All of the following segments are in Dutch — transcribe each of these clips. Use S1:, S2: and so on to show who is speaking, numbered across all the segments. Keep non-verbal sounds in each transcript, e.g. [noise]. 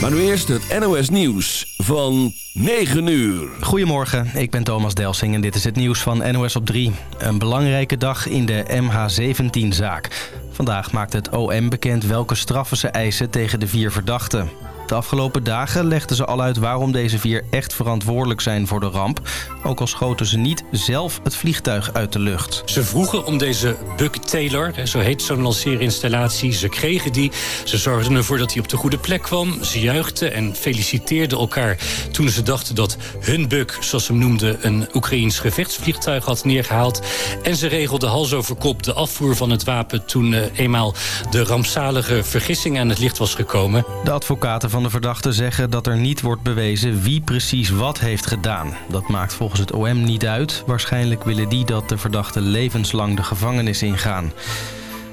S1: Maar nu eerst het NOS Nieuws van 9 uur.
S2: Goedemorgen, ik ben Thomas Delsing en dit is het nieuws van NOS op 3. Een belangrijke dag in de MH17-zaak. Vandaag maakt het OM bekend welke straffen ze eisen tegen de vier verdachten. De afgelopen dagen legden ze al uit waarom deze vier echt verantwoordelijk zijn voor de ramp. Ook al schoten ze niet zelf het vliegtuig uit de lucht.
S3: Ze vroegen om deze Buck Taylor, zo heet zo'n lanceerinstallatie. Ze kregen die. Ze zorgden ervoor dat hij op de goede plek kwam. Ze juichten en feliciteerden elkaar toen ze dachten dat hun Buck, zoals ze hem noemden, een Oekraïns gevechtsvliegtuig had neergehaald. En ze regelden hals over kop de afvoer van het wapen toen uh, eenmaal de rampzalige vergissing aan het licht was gekomen.
S2: De advocaten van de verdachten zeggen dat er niet wordt bewezen wie precies wat heeft gedaan. Dat maakt volgens het OM niet uit. Waarschijnlijk willen die dat de verdachten levenslang de gevangenis ingaan.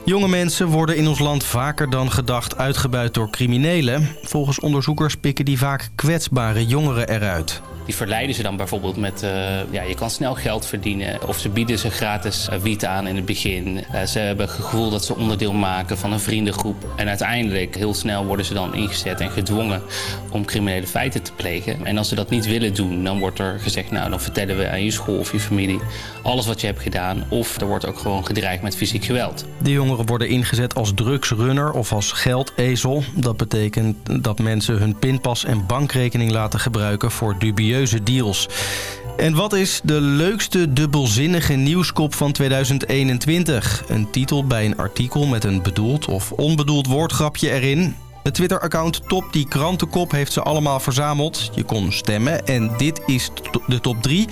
S2: Jonge mensen worden in ons land vaker dan gedacht uitgebuit door criminelen. Volgens onderzoekers pikken die vaak kwetsbare jongeren eruit.
S4: Die verleiden ze dan bijvoorbeeld met, uh, ja, je kan snel geld verdienen. Of ze bieden ze gratis uh, wiet aan in het begin. Uh, ze hebben het gevoel dat ze onderdeel maken van een vriendengroep. En uiteindelijk, heel snel worden ze dan ingezet en gedwongen om criminele feiten te plegen. En als ze dat niet willen doen, dan wordt er gezegd, nou dan vertellen we aan je school of je familie alles wat je hebt gedaan. Of er wordt ook gewoon gedreigd met fysiek geweld.
S2: De jongeren worden ingezet als drugsrunner of als geldezel. Dat betekent dat mensen hun pinpas en bankrekening laten gebruiken voor deals. En wat is de leukste dubbelzinnige nieuwskop van 2021? Een titel bij een artikel met een bedoeld of onbedoeld woordgrapje erin. Het Twitter-account Top die krantenkop heeft ze allemaal verzameld. Je kon stemmen en dit is de top 3.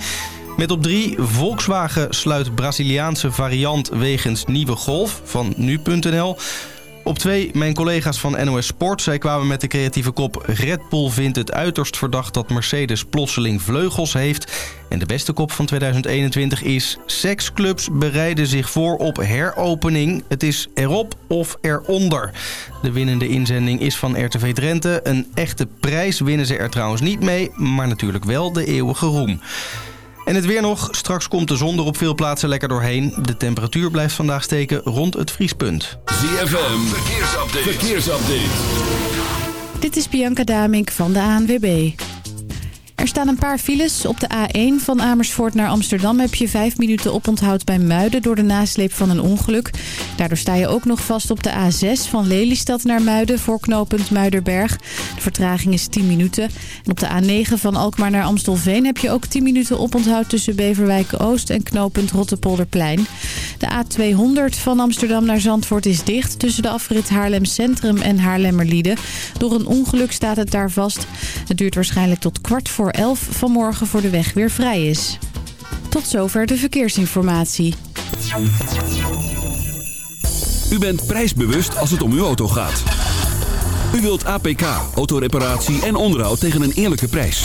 S2: Met op 3 Volkswagen sluit Braziliaanse variant wegens nieuwe golf van nu.nl. Op twee mijn collega's van NOS Sport. Zij kwamen met de creatieve kop... Red Bull vindt het uiterst verdacht dat Mercedes plotseling vleugels heeft. En de beste kop van 2021 is... Seksclubs bereiden zich voor op heropening. Het is erop of eronder. De winnende inzending is van RTV Drenthe. Een echte prijs winnen ze er trouwens niet mee... maar natuurlijk wel de eeuwige roem. En het weer nog. Straks komt de zon er op veel plaatsen lekker doorheen. De temperatuur blijft vandaag steken rond het vriespunt.
S1: ZFM, verkeersupdate. verkeersupdate.
S5: Dit is Bianca Damink van de ANWB. Er staan een paar files. Op de A1 van Amersfoort naar Amsterdam heb je vijf minuten oponthoud bij Muiden door de nasleep van een ongeluk. Daardoor sta je ook nog vast op de A6 van Lelystad naar Muiden voor knooppunt Muiderberg. De vertraging is 10 minuten. En op de A9 van Alkmaar naar Amstelveen heb je ook 10 minuten oponthoud tussen Beverwijk Oost en knooppunt Rottepolderplein. De A200 van Amsterdam naar Zandvoort is dicht tussen de afrit Haarlem Centrum en Haarlemmerlieden. Door een ongeluk staat het daar vast. Het duurt waarschijnlijk tot kwart voor 11 vanmorgen voor de weg weer vrij is. Tot zover de verkeersinformatie.
S1: U bent prijsbewust als het om uw auto gaat. U wilt APK, autoreparatie en onderhoud tegen een eerlijke prijs.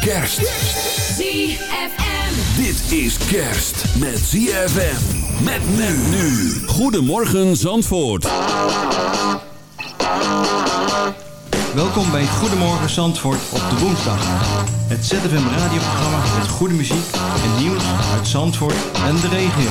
S1: Kerst.
S6: ZFM.
S1: Dit is kerst met ZFM. Met men nu. Goedemorgen Zandvoort.
S7: Welkom bij Goedemorgen Zandvoort op de woensdag. Het ZFM radioprogramma met goede muziek en nieuws uit Zandvoort en de regio.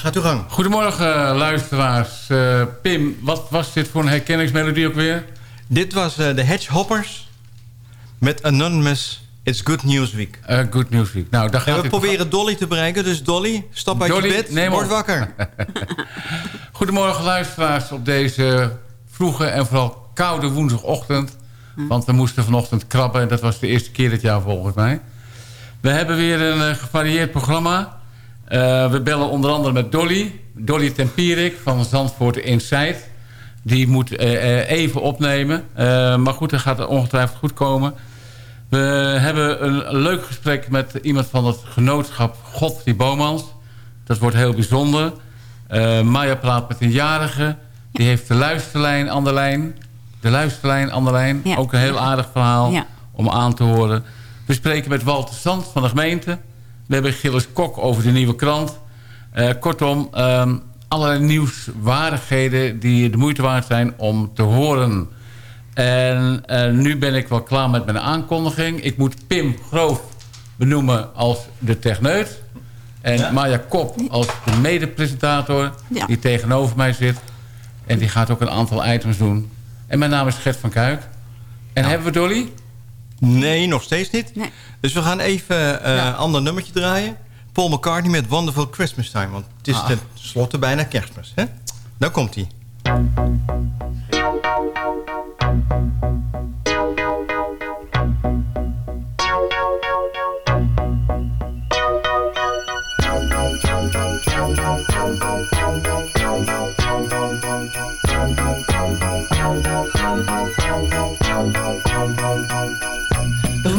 S7: gaat uw gang.
S8: Goedemorgen, eh, luisteraars. Eh, Pim, wat was dit voor een herkenningsmelodie ook weer?
S7: Dit was eh, de Hedgehoppers met Anonymous It's Good News Week.
S8: Eh, good News Week. Nou, daar gaat
S7: En we proberen Dolly te bereiken, dus Dolly, stap uit
S8: Dolly,
S7: je bed,
S8: neem
S7: word wakker. [laughs]
S8: Goedemorgen luisteraars op deze vroege en vooral koude woensdagochtend. Want we moesten vanochtend krabben en dat was de eerste keer dit jaar volgens mij. We hebben weer een gevarieerd programma. Eh, we bellen onder andere met Dolly. Dolly Tempierik van Zandvoort Inside. Die moet eh, eh, even opnemen. Maar goed, dat gaat ongetwijfeld goed komen. We hebben een leuk gesprek met iemand van het genootschap Godfried Bomans. Dat wordt heel bijzonder. Maya praat met een jarige. Die heeft de luisterlijn aan de lijn. De luisterlijn aan de lijn.
S9: Ja.
S8: Ook een heel aardig verhaal
S9: Ja.
S8: om aan te horen. We spreken met Walter Sand van de gemeente. We hebben Gilles Kok over de nieuwe krant. Eh, kortom, ehm, allerlei nieuwswaardigheden die de moeite waard zijn om te horen. En eh, nu ben ik wel klaar met mijn aankondiging. Ik moet Pim Groof benoemen als de techneut. En Maya Kop als de mede-presentator
S9: Ja.
S8: die tegenover mij zit. En die gaat ook een aantal items doen. En mijn naam is Gert van Kuik. En hebben we Dolly?
S7: Nee, nog steeds niet.
S9: Nee.
S7: Dus we gaan even een
S8: Ja.
S7: ander nummertje draaien. Paul McCartney met Wonderful Christmas Time. Want het is
S8: Ah.
S7: tenslotte bijna kerstmis. Hè? Nou komt hij.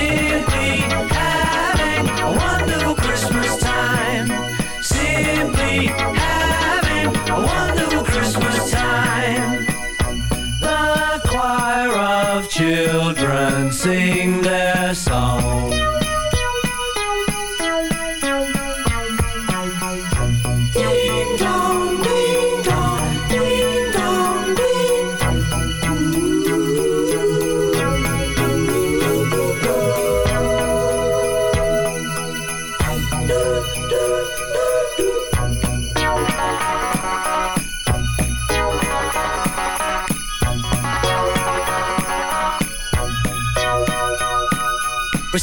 S10: Simply having a wonderful Christmas time. Simply having a wonderful Christmas time. The choir of children sing their song. We're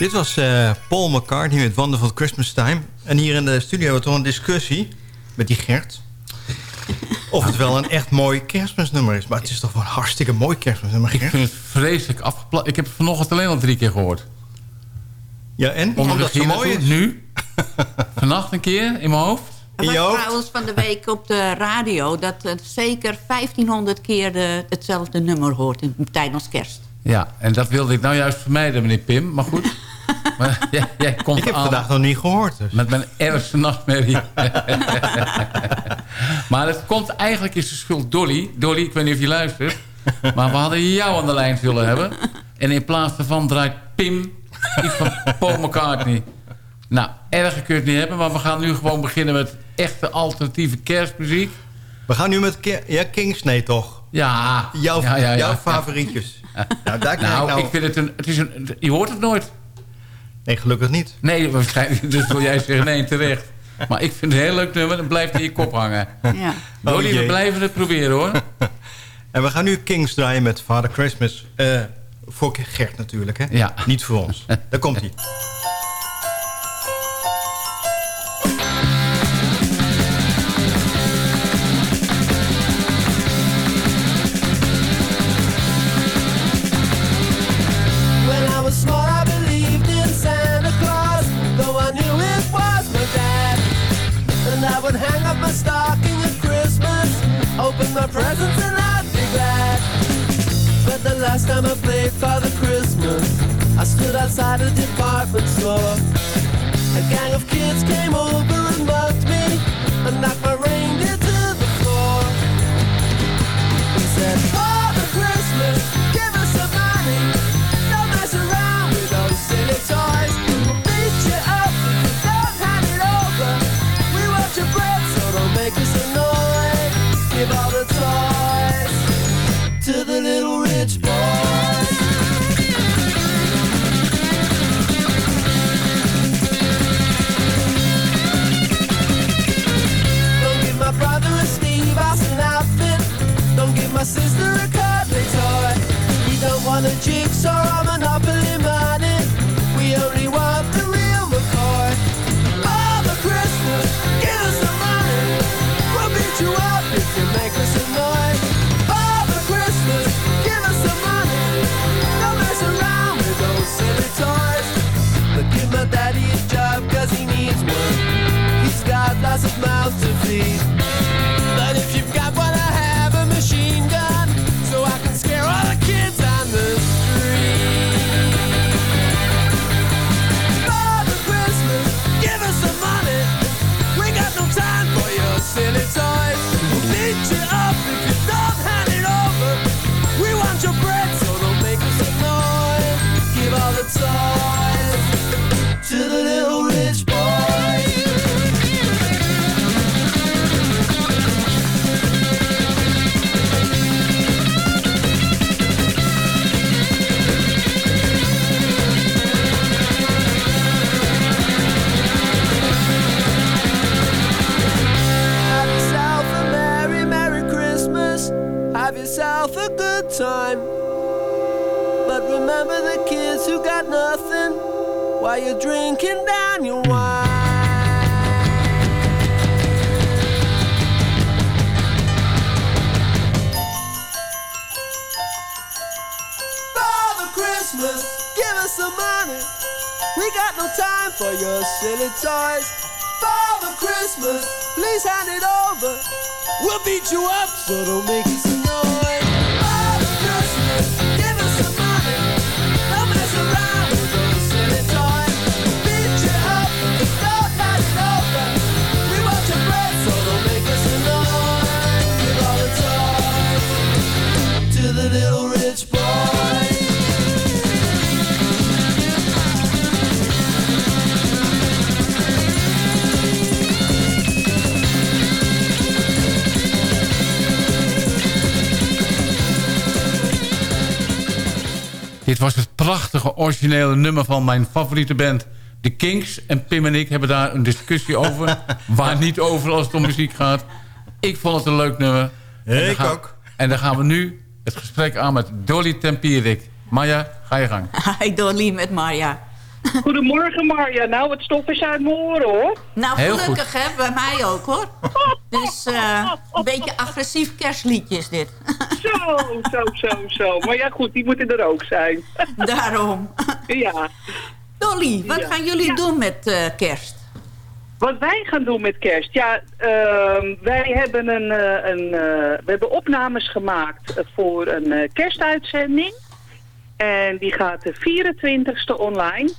S7: Dit was eh, Paul McCartney met Wonderful Christmas Time. En hier in de studio hebben we toch een discussie met die Gert. Of het wel een echt mooi kerstmisnummer is. Maar het is toch wel een hartstikke mooi kerstmisnummer,
S8: Ik
S7: Gert?
S8: vind het vreselijk afgeplat. Ik heb het vanochtend alleen al drie keer gehoord.
S7: Ja, en?
S8: Om
S7: Omdat het mooi is.
S8: Nu? [laughs] Vannacht een keer in mijn hoofd?
S9: Er was trouwens van de week op de radio... dat het zeker 1500 keer de, hetzelfde nummer hoort in, tijdens kerst.
S8: Ja, en dat wilde ik nou juist vermijden, meneer Pim. Maar goed. [laughs] maar, jij, jij komt
S7: Ik heb
S8: aan
S7: vandaag nog niet gehoord. Dus.
S8: Met mijn ergste nachtmerrie. [laughs] maar het komt eigenlijk is de schuld Dolly. Dolly, ik weet niet of je luistert. Maar we hadden jou aan de lijn willen hebben. En in plaats daarvan draait Pim iets van Paul McCartney. Nou, erger kun je het niet hebben. Maar we gaan nu gewoon beginnen met echte alternatieve kerstmuziek.
S7: We gaan nu met ja, Kingsney toch?
S8: Ja.
S7: Jouw,
S8: ja, ja, ja.
S7: jouw favorietjes. [laughs] nou, daar krijg
S8: Nou,
S7: ik nou...
S8: ik vind het een, het is een... Je hoort het nooit.
S7: Nee, gelukkig niet.
S8: Nee, waarschijnlijk. [laughs] Dus wil jij zeggen nee, terecht. Maar ik vind het een heel leuk nummer. Dan blijft in je kop hangen.
S9: Ja.
S8: Dolly,
S7: Oh,
S8: we
S7: jee.
S8: blijven het proberen hoor. [laughs]
S7: En we gaan nu Kings draaien met Father Christmas. Eh, voor Gert natuurlijk, hè?
S8: Ja.
S7: Niet voor ons. Daar komt hij.
S11: And I would hang up my stocking at Christmas, open my presents, and I'd be glad. But the last time I played Father Christmas, I stood outside a department store. A gang of kids came over and mugged me and knocked my reindeer Give all the toys to the little rich boys. Don't give my brother a Steve Austin outfit. Don't give my sister a cuddly toy. We don't want a jigsaw or monopoly
S10: you're drinking down your wine. Father Christmas, give us some money. We got no time for your silly toys. Father Christmas, please hand it over. We'll beat you up, so don't make us
S8: Dit was het prachtige originele nummer van mijn favoriete band. De Kings en Pim en ik hebben daar een discussie over. [laughs] waar niet over als het om muziek gaat. Ik vond het een leuk nummer.
S7: Ik
S8: gaan-
S7: ook.
S8: En dan gaan we nu het gesprek aan met Dolly Tempierik. Maya, ga je gang. [laughs]
S9: Hi Dolly met Marja. [laughs]
S12: Goedemorgen Marja. Nou, het stof is uit mijn oren hoor.
S9: Nou,
S8: Heel
S9: gelukkig hè, bij mij ook hoor. [laughs] Dus eh, een beetje agressief kerstliedjes dit. [laughs]
S12: Zo, zo, zo, zo. Maar ja goed, die moeten er ook zijn.
S9: Daarom.
S12: Ja.
S9: Dolly, wat
S12: Ja.
S9: gaan jullie doen met eh, kerst?
S12: Wat wij gaan doen met kerst? Ja, ehm, wij hebben, een, eh, een, eh, we hebben opnames gemaakt voor een eh, kerstuitzending. En die gaat de 24ste online.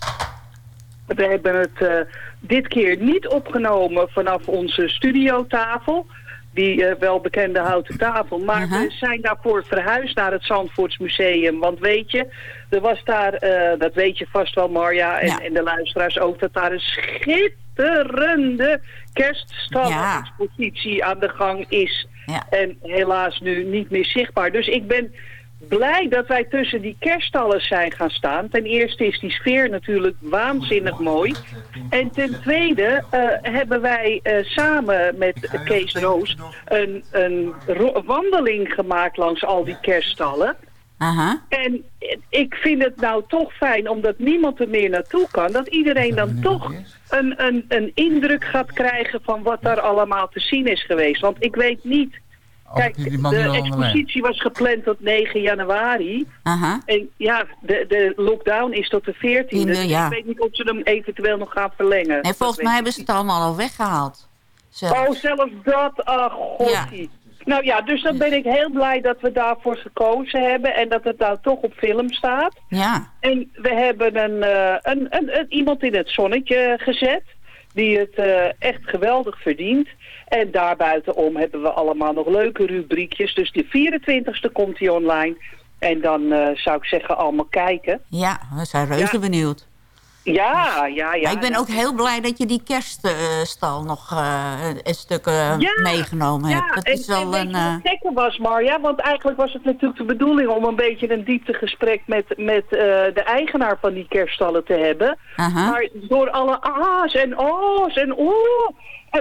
S12: We hebben het eh, dit keer niet opgenomen vanaf onze studiotafel. Die eh, welbekende houten tafel. Maar we zijn daarvoor verhuisd naar het Zandvoorts Museum. Want weet je, er was daar, eh, dat weet je vast wel Marja en, en de luisteraars ook... dat daar een schitterende kerststallen-expositie aan de gang is. En helaas nu niet meer zichtbaar. Dus ik ben blij dat wij tussen die kerststallen zijn gaan staan. Ten eerste is die sfeer natuurlijk waanzinnig mooi. En ten tweede eh, hebben wij eh, samen met Kees Roos een, een wandeling gemaakt langs al die kerststallen. En ik vind het nou toch fijn, omdat niemand er meer naartoe kan... dat iedereen dan toch een, een, een indruk gaat krijgen van wat daar allemaal te zien is geweest. Want ik weet niet... Kijk,
S8: die- die man die
S12: de expositie was gepland tot 9 januari. En ja, de, de lockdown is tot de 14e.
S9: Tiende,
S12: Dus
S9: ja.
S12: ik weet niet of ze hem eventueel nog gaan verlengen.
S9: En volgens mij hebben ze het allemaal al weggehaald.
S12: Oh, zelfs dat? Ach, godie. Nou ja, dus dan ben ik heel blij dat we daarvoor gekozen hebben... en dat het nou toch op film staat.
S9: Ja.
S12: En we hebben een, eh, een, een, een- iemand in het zonnetje gezet... die het eh, echt geweldig verdient. En daarbuitenom hebben we allemaal nog leuke rubriekjes. Dus de 24e komt hij online. En dan eh, zou ik zeggen allemaal kijken.
S9: Ja, we zijn reuze
S12: Ja.
S9: benieuwd.
S12: Ja, ja, ja.
S9: Maar ik ben ook heel blij dat je die kerststal nog eh, een stuk eh,
S12: Ja,
S9: meegenomen hebt. Dat
S12: en,
S9: is wel
S12: en
S9: een... eh,
S12: gekke was, Marja? Want eigenlijk was het natuurlijk de bedoeling om een beetje een dieptegesprek met, met de eigenaar van die kerststallen te hebben. Maar door alle a's en o's en oh,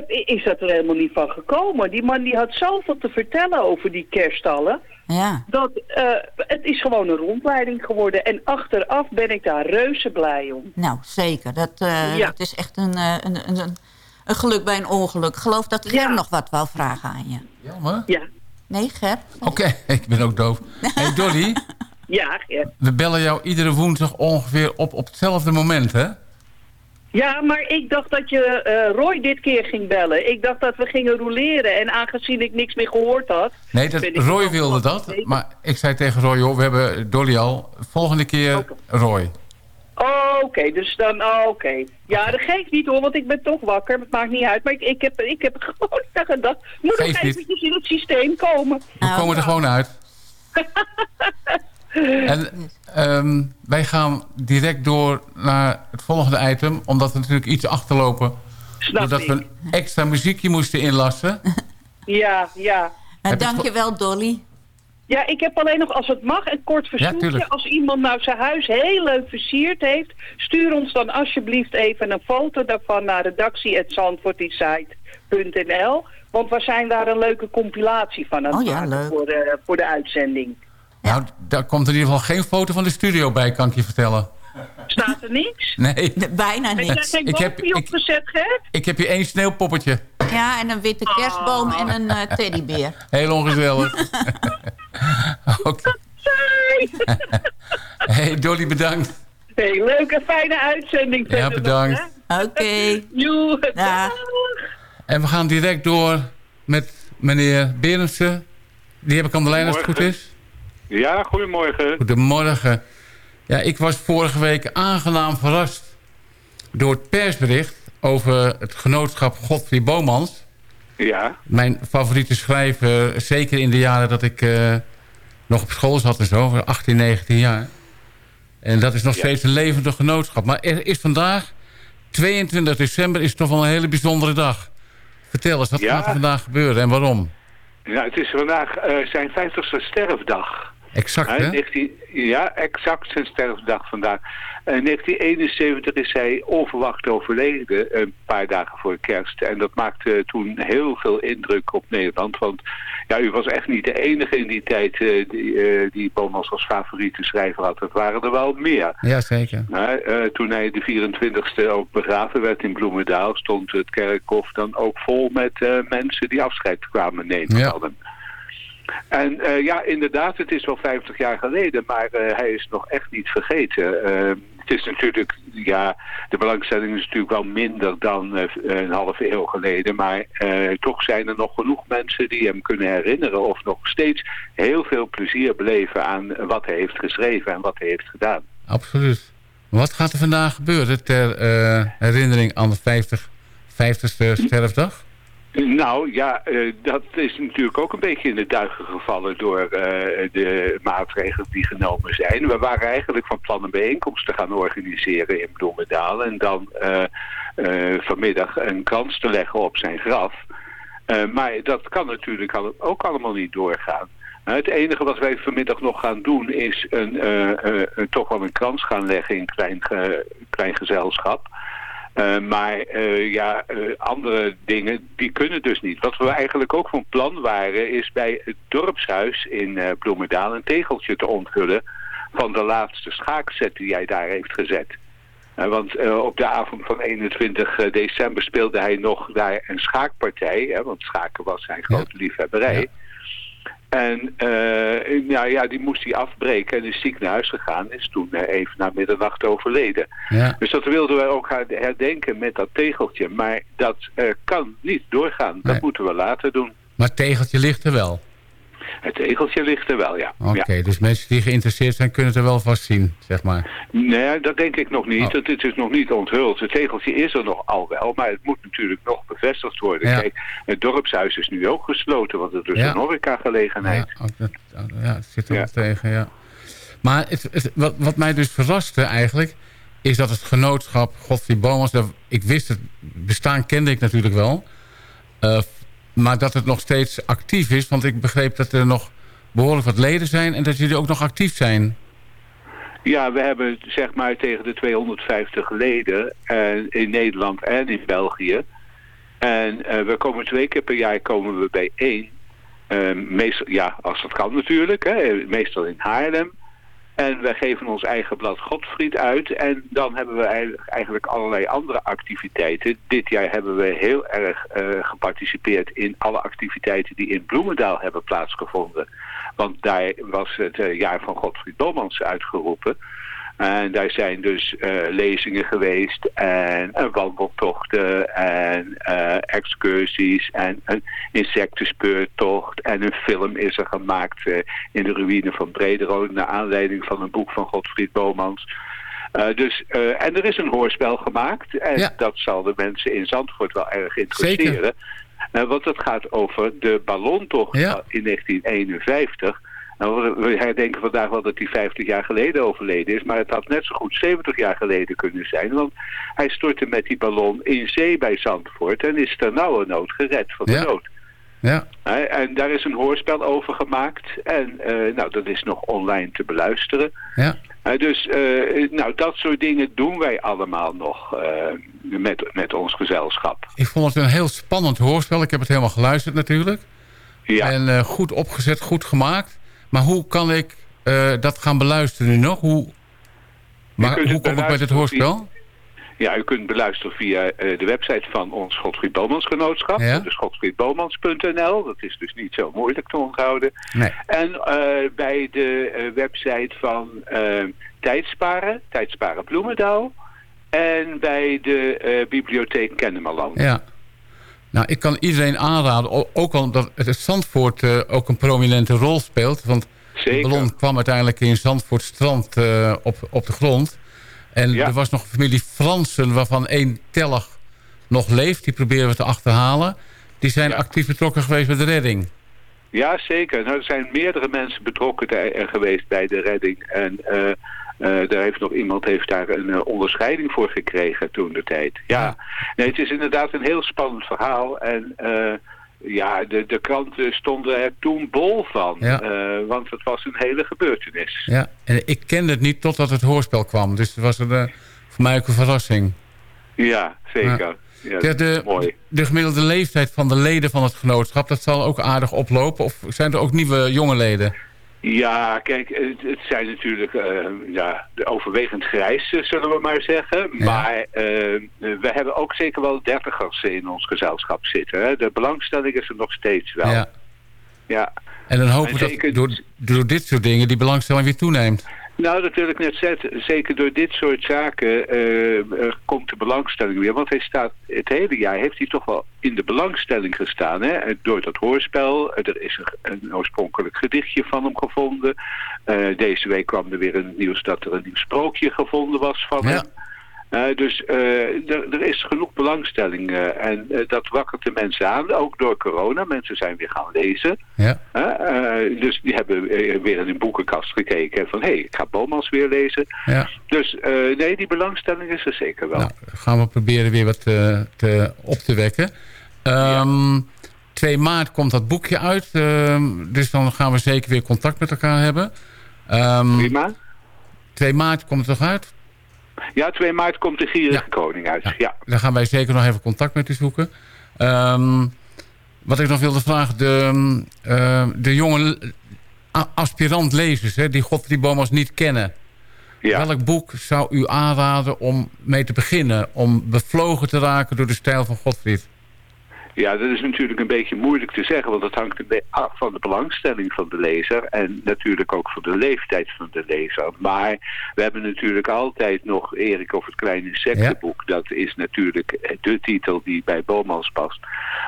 S12: is dat er helemaal niet van gekomen. Die man die had zoveel te vertellen over die kerststallen.
S9: Ja.
S12: Dat, eh, het is gewoon een rondleiding geworden. En achteraf ben ik daar reuze blij om.
S9: Nou, zeker. Dat, eh,
S12: Ja.
S9: dat is echt een, eh, een, een, een, een geluk bij een ongeluk. Ik geloof dat Ger nog wat wou vragen aan je.
S8: Jammer.
S12: Ja.
S9: Nee, Ger?
S8: Oké, [laughs] ik ben ook doof. Hey Dolly, [laughs]
S12: Ja, ja.
S8: we bellen jou iedere woensdag ongeveer op op hetzelfde moment, hè?
S12: Ja, maar ik dacht dat je eh, Roy dit keer ging bellen. Ik dacht dat we gingen roleren. En aangezien ik niks meer gehoord had...
S8: Nee, dat,
S12: ik
S8: Roy wilde dat. Maar ik zei tegen Roy, joh, we hebben Dolly al. Volgende keer Roy.
S12: Oh, oké. dus dan... oh, oké. Ja, dat geeft niet hoor, want ik ben toch wakker. Het maakt niet uit. Maar ik, ik, heb, ik heb gewoon [laughs] aan gedacht... Moet
S8: niet.
S12: eventjes in het systeem komen.
S8: We komen er gewoon uit. [laughs] En ehm, wij gaan direct door naar het volgende item. Omdat we natuurlijk iets achterlopen.
S12: Snap
S8: doordat we een extra muziekje moesten inlassen.
S12: Ja, ja.
S8: Je het
S9: dankjewel, Dolly.
S12: Ja, ik heb alleen nog, als het mag, een kort verzoekje. als iemand nou zijn huis heel leuk versierd heeft... stuur ons dan alsjeblieft even een foto daarvan naar redactie.zandvoortinsite.nl. Want we zijn daar een leuke compilatie van aan het
S9: Oh ja,
S12: maken. Voor, de, voor de uitzending.
S8: Nou, daar komt in ieder geval geen foto van de studio bij, kan ik je vertellen.
S12: Staat er niks?
S8: Nee.
S9: Bijna
S12: Heb jij
S9: niks.
S12: geen
S8: Ik heb-
S12: opgezet, Gert?
S8: Ik heb hier één sneeuwpoppetje.
S9: Ja, en een witte kerstboom en een eh, teddybeer.
S8: Heel ongezellig. [laughs] Oké. [laughs] Hey Dolly, bedankt.
S12: Hey, leuke, fijne uitzending.
S8: Ja, bedankt.
S9: Oké. [laughs]
S12: Joe,
S9: Dag.
S8: En we gaan direct door met meneer Berendsen. Die heb ik aan de lijn als het goed is.
S13: Ja, goedemorgen.
S8: Goedemorgen. Ja, ik was vorige week aangenaam verrast door het persbericht over het genootschap Godfried Bomans.
S13: Ja,
S8: Mijn favoriete schrijver, zeker in de jaren dat ik eh, nog op school zat en zo, voor 18, 19 jaar. En dat is nog
S13: Ja.
S8: steeds een levende genootschap. Maar er is vandaag, 22 december, is toch wel een hele bijzondere dag. Vertel eens, wat
S13: Ja.
S8: gaat er vandaag gebeuren en waarom?
S13: ja het is vandaag eh, zijn 50ste sterfdag.
S8: Exact,
S13: Hè,
S8: hè?
S13: 19 ja, exact zijn sterfdag vandaag. In 1971 is hij onverwacht overleden, een paar dagen voor kerst. En dat maakte toen heel veel indruk op Nederland. Want ja, u was echt niet de enige in die tijd eh, die, eh, die Bomans als favoriete schrijver had. Het waren er wel meer.
S8: Ja, zeker.
S13: Nou, eh, toen hij de 24e ook begraven werd in Bloemendaal... stond het kerkhof dan ook vol met eh, mensen die afscheid kwamen nemen
S8: Ja.
S13: van hem. En eh, ja, inderdaad, het is wel 50 jaar geleden, maar eh, hij is nog echt niet vergeten. Eh, het is natuurlijk, ja, de belangstelling is natuurlijk wel minder dan eh, een halve eeuw geleden. Maar toch zijn er nog genoeg mensen die hem kunnen herinneren of nog steeds heel veel plezier beleven aan wat hij heeft geschreven en wat hij heeft gedaan.
S8: Absoluut. Wat gaat er vandaag gebeuren ter herinnering aan de 50, 50ste sterfdag?
S13: Nou ja, eh, dat is natuurlijk ook een beetje in de duigen gevallen door eh, de maatregelen die genomen zijn. We waren eigenlijk van plan een bijeenkomst te gaan organiseren in Bloemendaal en dan eh, vanmiddag een krans te leggen op zijn graf. Maar dat kan natuurlijk ook allemaal niet doorgaan. Nou, het enige wat wij vanmiddag nog gaan doen is een, toch wel een krans gaan leggen in klein, klein gezelschap. Eh, maar eh, ja, eh, andere dingen, die kunnen dus niet. Wat we eigenlijk ook van plan waren, is bij het dorpshuis in Bloemendaal een tegeltje te onthullen van de laatste schaakset die hij daar heeft gezet. Want op de avond van 21 december speelde hij nog daar een schaakpartij, hè, want schaken was zijn grote liefhebberij. En eh, ja, ja, die moest hij afbreken en is ziek naar huis gegaan. Is toen eh, even na middernacht overleden.
S8: Ja.
S13: Dus dat wilden wij ook herdenken met dat tegeltje. Maar dat eh, kan niet doorgaan. Dat moeten we later doen.
S8: Maar het tegeltje ligt er wel.
S13: Het tegeltje ligt er wel, ja.
S8: Oké,
S13: ja.
S8: dus mensen die geïnteresseerd zijn kunnen het er wel vast zien, zeg maar.
S13: Nee, dat denk ik nog niet.
S8: Oh.
S13: Het is dus nog niet onthuld. Het tegeltje is er nog al wel, maar het moet natuurlijk nog bevestigd worden.
S8: Ja.
S13: Kijk, het dorpshuis is nu ook gesloten, want het is
S8: Ja.
S13: een horecagelegenheid.
S8: Ja, ook dat, ja, het zit er wel tegen, ja. Maar het, het- wat, wat mij dus verraste eigenlijk... is dat het genootschap Godfried Bomans... ik wist het bestaan, kende ik natuurlijk wel... eh, maar dat het nog steeds actief is... want ik begreep dat er nog behoorlijk wat leden zijn... en dat jullie ook nog actief zijn.
S13: Ja, we hebben zeg maar tegen de 250 leden eh, in Nederland en in België. En eh, we komen twee keer per jaar komen we bijeen. Eh, meestal, ja, als dat kan natuurlijk. Hè, meestal in Haarlem. En wij geven ons eigen blad Godfried uit. En dan hebben we eigenlijk- allerlei andere activiteiten. Dit jaar hebben we heel erg eh, geparticipeerd in alle activiteiten die in Bloemendaal hebben plaatsgevonden. Want daar was het eh, jaar van Godfried Bomans uitgeroepen. En daar zijn dus eh, lezingen geweest en eh, wandeltochten en eh, excursies en een insectenspeurtocht. En een film is er gemaakt in de ruïne van Brederode naar aanleiding van een boek van Godfried Bomans. Dus, en er is een hoorspel gemaakt en
S8: Ja.
S13: dat zal de mensen in Zandvoort wel erg interesseren.
S8: Zeker.
S13: Eh, want het gaat over de ballontocht
S8: Ja.
S13: in 1951. Nou, we- herdenken vandaag wel dat hij 50 jaar geleden overleden is. Maar het had net zo goed 70 jaar geleden kunnen zijn. Want hij stortte met die ballon in zee bij Zandvoort. En is ter nauwe nood gered van de
S8: Ja.
S13: dood.
S8: Ja.
S13: En daar is een hoorspel over gemaakt. En eh, nou, dat is nog online te beluisteren.
S8: Ja.
S13: Dus eh, nou, dat soort dingen doen wij allemaal nog eh, met, met ons gezelschap.
S8: Ik vond het een heel spannend hoorspel. Ik heb het helemaal geluisterd natuurlijk.
S13: Ja.
S8: En goed opgezet, goed gemaakt. Maar hoe kan ik eh, dat gaan beluisteren nu nog? Hoe, maar, hoe
S13: het
S8: kom ik bij dit
S13: beluisteren
S8: hoorspel?
S13: Ja, u kunt beluisteren via eh, de website van ons Godfried Bomans Genootschap.
S8: Ja.
S13: Dus godfriedbomans.nl. Dat is dus niet zo moeilijk te onthouden.
S8: Nee.
S13: En eh, bij de website van Tijdsparen, Tijdsparen Bloemendaal. En bij de bibliotheek Kennemerland.
S8: Ja. Nou, ik kan iedereen aanraden, ook al dat het Zandvoort eh, ook een prominente rol speelt. Want de ballon kwam uiteindelijk in Zandvoort strand eh, op, op de grond. En
S13: Ja.
S8: er was nog een familie Fransen waarvan één tellig nog leeft. Die proberen we te achterhalen. Die zijn actief betrokken geweest bij de redding.
S13: Ja, zeker. Nou, er zijn meerdere mensen betrokken er geweest bij de redding. En eh, eh, daar heeft nog iemand heeft daar een eh, onderscheiding voor gekregen toen de tijd. Ja, nee, het is inderdaad een heel spannend verhaal. En eh, ja, de, de kranten stonden er toen bol van.
S8: Ja.
S13: Want het was een hele gebeurtenis.
S8: Ja, en ik kende het niet totdat het hoorspel kwam. Dus het was een, voor mij ook een verrassing.
S13: Ja, zeker. Ja,
S8: de,
S13: mooi.
S8: de gemiddelde leeftijd van de leden van het genootschap... dat zal ook aardig oplopen? Of zijn er ook nieuwe jonge leden?
S13: Ja, kijk, het, het zijn natuurlijk eh, ja, de overwegend grijs, zullen we maar zeggen. Maar eh, we hebben ook zeker wel dertigers in ons gezelschap zitten. Hè. De belangstelling is er nog steeds wel.
S8: Ja.
S13: Ja.
S8: En dan hopen
S13: En
S8: we dat door, door dit soort dingen... die belangstelling weer toeneemt.
S13: Nou, dat wil ik net zeggen. Zeker door dit soort zaken eh, eh, komt de belangstelling weer. Want hij staat het hele jaar heeft hij toch wel in de belangstelling gestaan. Hè? En Door dat hoorspel. Eh, Er is een, een oorspronkelijk gedichtje van hem gevonden. Eh, deze week kwam er weer een nieuws dat er een nieuw sprookje gevonden was van hem. Eh, dus eh, er, is genoeg belangstelling eh, en dat wakkert de mensen aan, ook door corona. Mensen zijn weer gaan lezen.
S8: Ja.
S13: Dus die hebben weer in een boekenkast gekeken van hé, hey, ik ga Bomans weer lezen.
S8: Ja.
S13: Dus nee, die belangstelling is er zeker wel.
S8: Nou, gaan we proberen weer wat te, te, op te wekken. Ehm 2 maart komt dat boekje uit. ehm, dus dan gaan we zeker weer contact met elkaar hebben. Ehm
S13: Prima.
S8: 2 maart komt het toch uit?
S13: Ja, 2 maart komt de Gierige Koning uit. Ja.
S8: Dan gaan wij zeker nog even contact met u zoeken. Ehm, wat ik nog wilde vragen. De, eh, de jonge aspirant-lezers hè, die Godfried Bomas niet kennen. Welk boek zou u aanraden om mee te beginnen? Om bevlogen te raken door de stijl van Godfried?
S13: Ja, dat is natuurlijk een beetje moeilijk te zeggen, want dat hangt een beetje af van de belangstelling van de lezer en natuurlijk ook van de leeftijd van de lezer. Maar we hebben natuurlijk altijd nog Erik of het kleine insectenboek. Dat is natuurlijk de titel die bij Bomans past.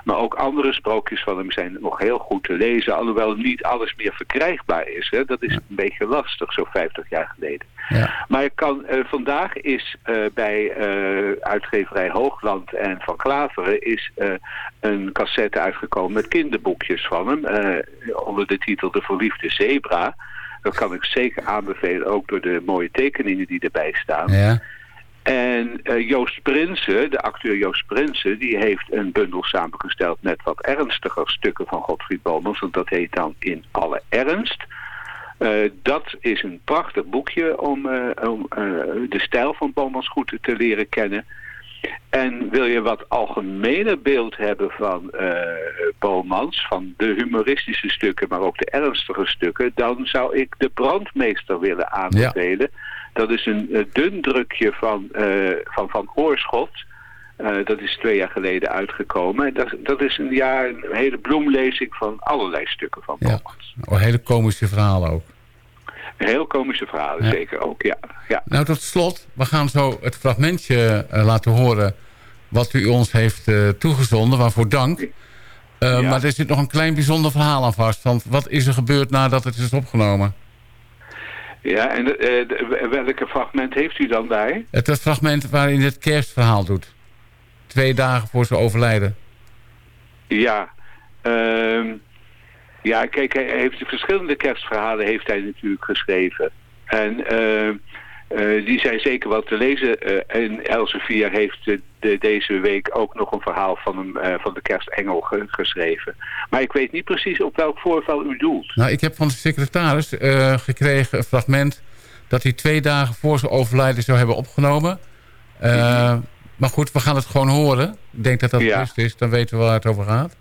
S13: Maar ook andere sprookjes van hem zijn nog heel goed te lezen, alhoewel niet alles meer verkrijgbaar is. Hè. Dat is een beetje lastig, zo 50 jaar geleden. Maar ik kan, eh, vandaag is eh, bij eh, uitgeverij Hoogland en Van Klaveren is een cassette uitgekomen met kinderboekjes van hem. onder de titel De Verliefde Zebra. Dat kan ik zeker aanbevelen, ook door de mooie tekeningen die erbij staan.
S8: Ja.
S13: En Joost Prinsen, de acteur Joost Prinsen, die heeft een bundel samengesteld met wat ernstiger stukken van Godfried Bomans. Want dat heet dan In Alle Ernst. Eh, dat is een prachtig boekje om, eh, om eh, de stijl van Bomans goed te leren kennen. En wil je wat algemener beeld hebben van Bomans, van de humoristische stukken, maar ook de ernstige stukken, dan zou ik de brandmeester willen aanbevelen. Dat is een dun drukje van, van Van Oorschot. Eh, dat is twee jaar geleden uitgekomen. En dat, dat is een, ja, een hele bloemlezing van allerlei stukken van
S8: Ja. Oh, hele komische verhalen ook.
S13: Heel komische verhalen,
S8: Ja.
S13: zeker ook, ja. ja.
S8: Nou, tot slot, we gaan zo het fragmentje eh, laten horen... wat u ons heeft eh, toegezonden, waarvoor dank. Maar er zit nog een klein bijzonder verhaal aan vast. Want wat is er gebeurd nadat het is opgenomen?
S13: Ja, en welke fragment heeft u dan daar?
S8: Het, het fragment waarin het kerstverhaal doet. Twee dagen voor zijn overlijden.
S13: Ja, ehm, ja, kijk, hij heeft de verschillende kerstverhalen heeft hij natuurlijk geschreven. En ehm, Eh, die zijn zeker wel te lezen. Eh, en Elsevier heeft eh, de, deze week ook nog een verhaal van, een, eh, van de kerstengel ge- geschreven. Maar ik weet niet precies op welk voorval u doelt.
S8: Nou, ik heb van de secretaris gekregen een fragment... dat hij twee dagen voor zijn overlijden zou hebben opgenomen. Eh, Maar goed, we gaan het gewoon horen. Ik denk dat dat
S13: Ja.
S8: best is. Dan weten we waar het over gaat.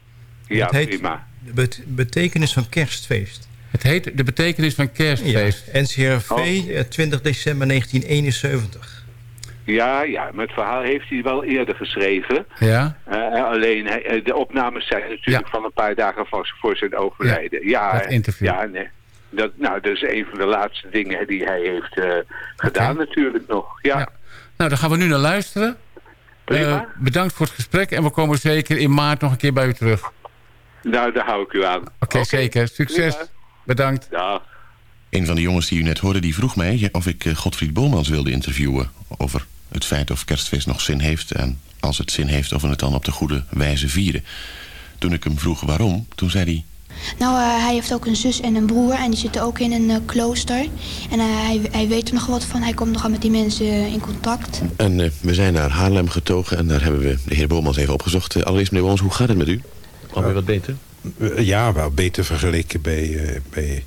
S13: Ja,
S7: Het heet
S13: prima.
S7: De bet- betekenis van kerstfeest.
S8: Het heet de betekenis van kerstfeest.
S7: Ja, NCRV,
S13: Oh.
S7: eh, 20 december 1971.
S13: Ja, ja, maar het verhaal heeft hij wel eerder geschreven.
S8: Ja?
S13: Eh, alleen eh, de opnames zijn natuurlijk van een paar dagen voor zijn overlijden. Ja,
S8: dat interview.
S13: Ja, nee. Dat, nou, dat is een van de laatste dingen die hij heeft eh, gedaan natuurlijk nog. Ja,
S8: Nou, daar gaan we nu naar luisteren.
S13: Prima.
S8: Eh, bedankt voor het gesprek. En we komen zeker in maart nog een keer bij u terug. Oké,
S13: nou daar hou ik u aan.
S8: zeker. Succes.
S13: Prima.
S8: Bedankt.
S13: Ja.
S14: Een van de jongens die u net hoorde, die vroeg mij of ik eh, Godfried Bolmans wilde interviewen over het feit of kerstfeest nog zin heeft en als het zin heeft of we het dan op de goede wijze vieren. Toen ik hem vroeg waarom, toen zei hij...
S15: Nou, eh, hij heeft ook een zus en een broer en die zitten ook in een eh, klooster. En eh, hij, hij weet er nog wat van, hij komt nogal met die mensen in contact.
S14: En eh, we zijn naar Haarlem getogen en daar hebben we de heer Bolmans even opgezocht. Allereerst meneer Bolmans, hoe gaat het met u? Alweer wat beter?
S16: Ja, wel beter vergeleken bij, eh, bij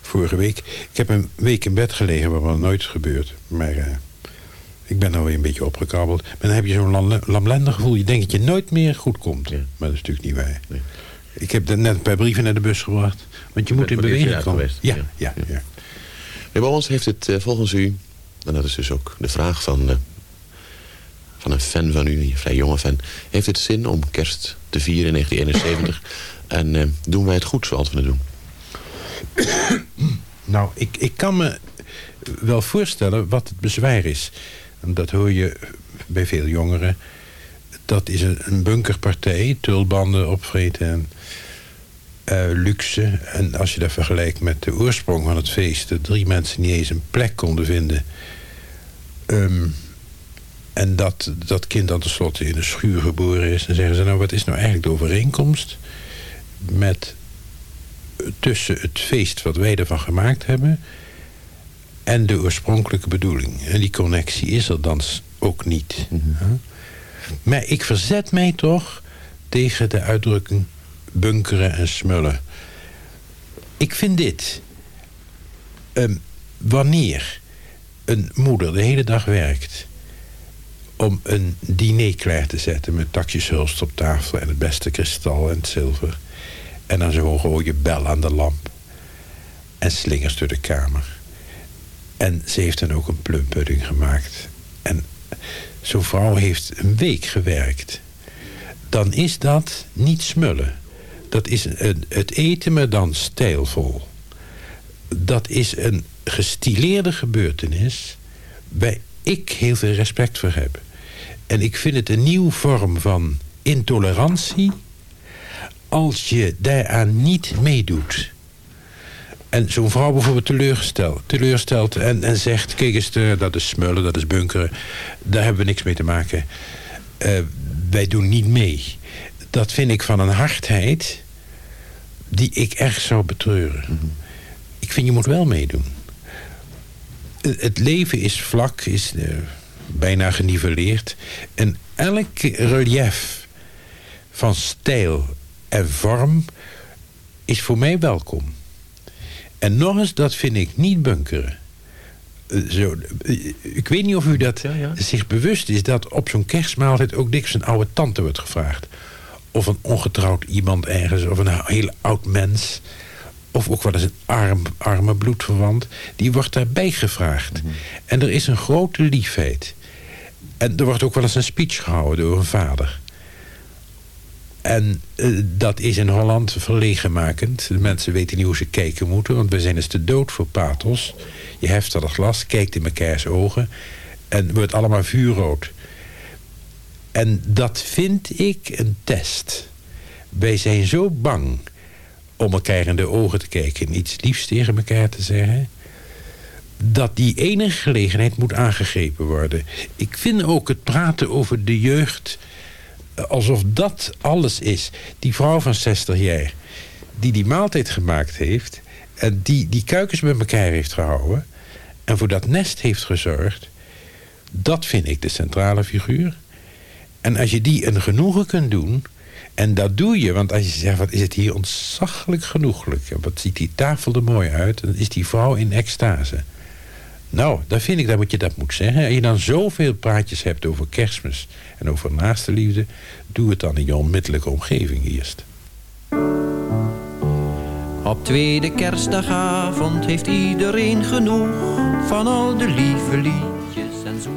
S16: vorige week. Ik heb een week in bed gelegen, wat wel nooit gebeurt. Maar eh, ik ben nou weer een beetje opgekrabbeld. Maar dan heb je zo'n lam- lamlendig gevoel. Je denkt dat je nooit meer goed komt. Maar dat is natuurlijk niet waar. Ik heb net een paar brieven naar de bus gebracht. Want je moet in beweging komen.
S14: geweest?
S16: Ja,
S14: Ja.
S16: ja, ja.
S14: Meneer heeft het eh, volgens u, en dat is dus ook de vraag van, eh, van een fan van u, een vrij jonge fan... heeft het zin om kerst te vieren in [coughs] 1971 en eh, doen wij het goed zoals we het doen? [coughs]
S16: Nou, ik, ik kan me wel voorstellen wat het bezwaar is. En dat hoor je bij veel jongeren. Dat is een, een bunkerpartij, tulbanden opvreten en eh, luxe. En als je dat vergelijkt met de oorsprong van het feest... dat drie mensen niet eens een plek konden vinden... Ehm, en dat dat kind dan tenslotte in een schuur geboren is... dan zeggen ze, nou, wat is nou eigenlijk de overeenkomst... met tussen het feest wat wij ervan gemaakt hebben... en de oorspronkelijke bedoeling. En die connectie is er dan ook niet. Huh? Maar ik verzet mij toch tegen de uitdrukking bunkeren en smullen. Ik vind dit. Ehm, wanneer een moeder de hele dag werkt om een diner klaar te zetten met takjes hulst op tafel en het beste kristal en het zilver. En dan zo'n rode bel aan de lamp. En slingers door de kamer. En ze heeft dan ook een plumpudding gemaakt. En zo'n vrouw heeft een week gewerkt. Dan is dat niet smullen. Dat is het eten, maar dan stijlvol. Dat is een gestileerde gebeurtenis... waar ik heel veel respect voor heb. En ik vind het een nieuwe vorm van intolerantie... als je daaraan niet meedoet. En zo'n vrouw bijvoorbeeld teleurstelt, teleurstelt en, en zegt... kijk eens, eh, dat is smullen, dat is bunkeren. Daar hebben we niks mee te maken. Eh, wij doen niet mee. Dat vind ik van een hardheid... die ik echt zou betreuren. Ik vind je moet wel meedoen. Het- Het leven is vlak, is eh, bijna geniveleerd. En elk relief van stijl en vorm is voor mij welkom. En nog eens, dat vind ik niet bunkeren. Eh, Zo, eh, ik weet niet of u dat zich bewust is... dat op zo'n kerstmaaltijd ook dikwijls een oude tante wordt gevraagd. Of een ongetrouwd iemand ergens, of een heel oud mens... of ook wel eens een arm, arme bloedverwant... die wordt daarbij gevraagd. En er is een grote liefheid. En er wordt ook wel eens een speech gehouden door een vader... En eh, dat is in Holland verlegenmakend. De mensen weten niet hoe ze kijken moeten, want we zijn eens te dood voor pathos. Je heft dat glas, kijkt in mekaars ogen en wordt allemaal vuurrood. En dat vind ik een test. Wij zijn zo bang om elkaar in de ogen te kijken en iets liefs tegen elkaar te zeggen dat die enige gelegenheid moet aangegrepen worden. Ik vind ook het praten over de jeugd alsof dat alles is. Die vrouw van 60 jaar, die die maaltijd gemaakt heeft... en die die kuikens met elkaar heeft gehouden... en voor dat nest heeft gezorgd... dat vind ik de centrale figuur. En als je die een genoegen kunt doen... en dat doe je, want als je zegt... wat is het hier ontzaglijk genoeglijk... en wat ziet die tafel er mooi uit... dan is die vrouw in extase. Nou, dan vind ik dat je dat moet zeggen. Als je dan zoveel praatjes hebt over kerstmis... en over naaste liefde... doe het dan in je onmiddellijke omgeving eerst.
S11: Op tweede kerstdagavond heeft iedereen genoeg van al de lieve liedjes en zo.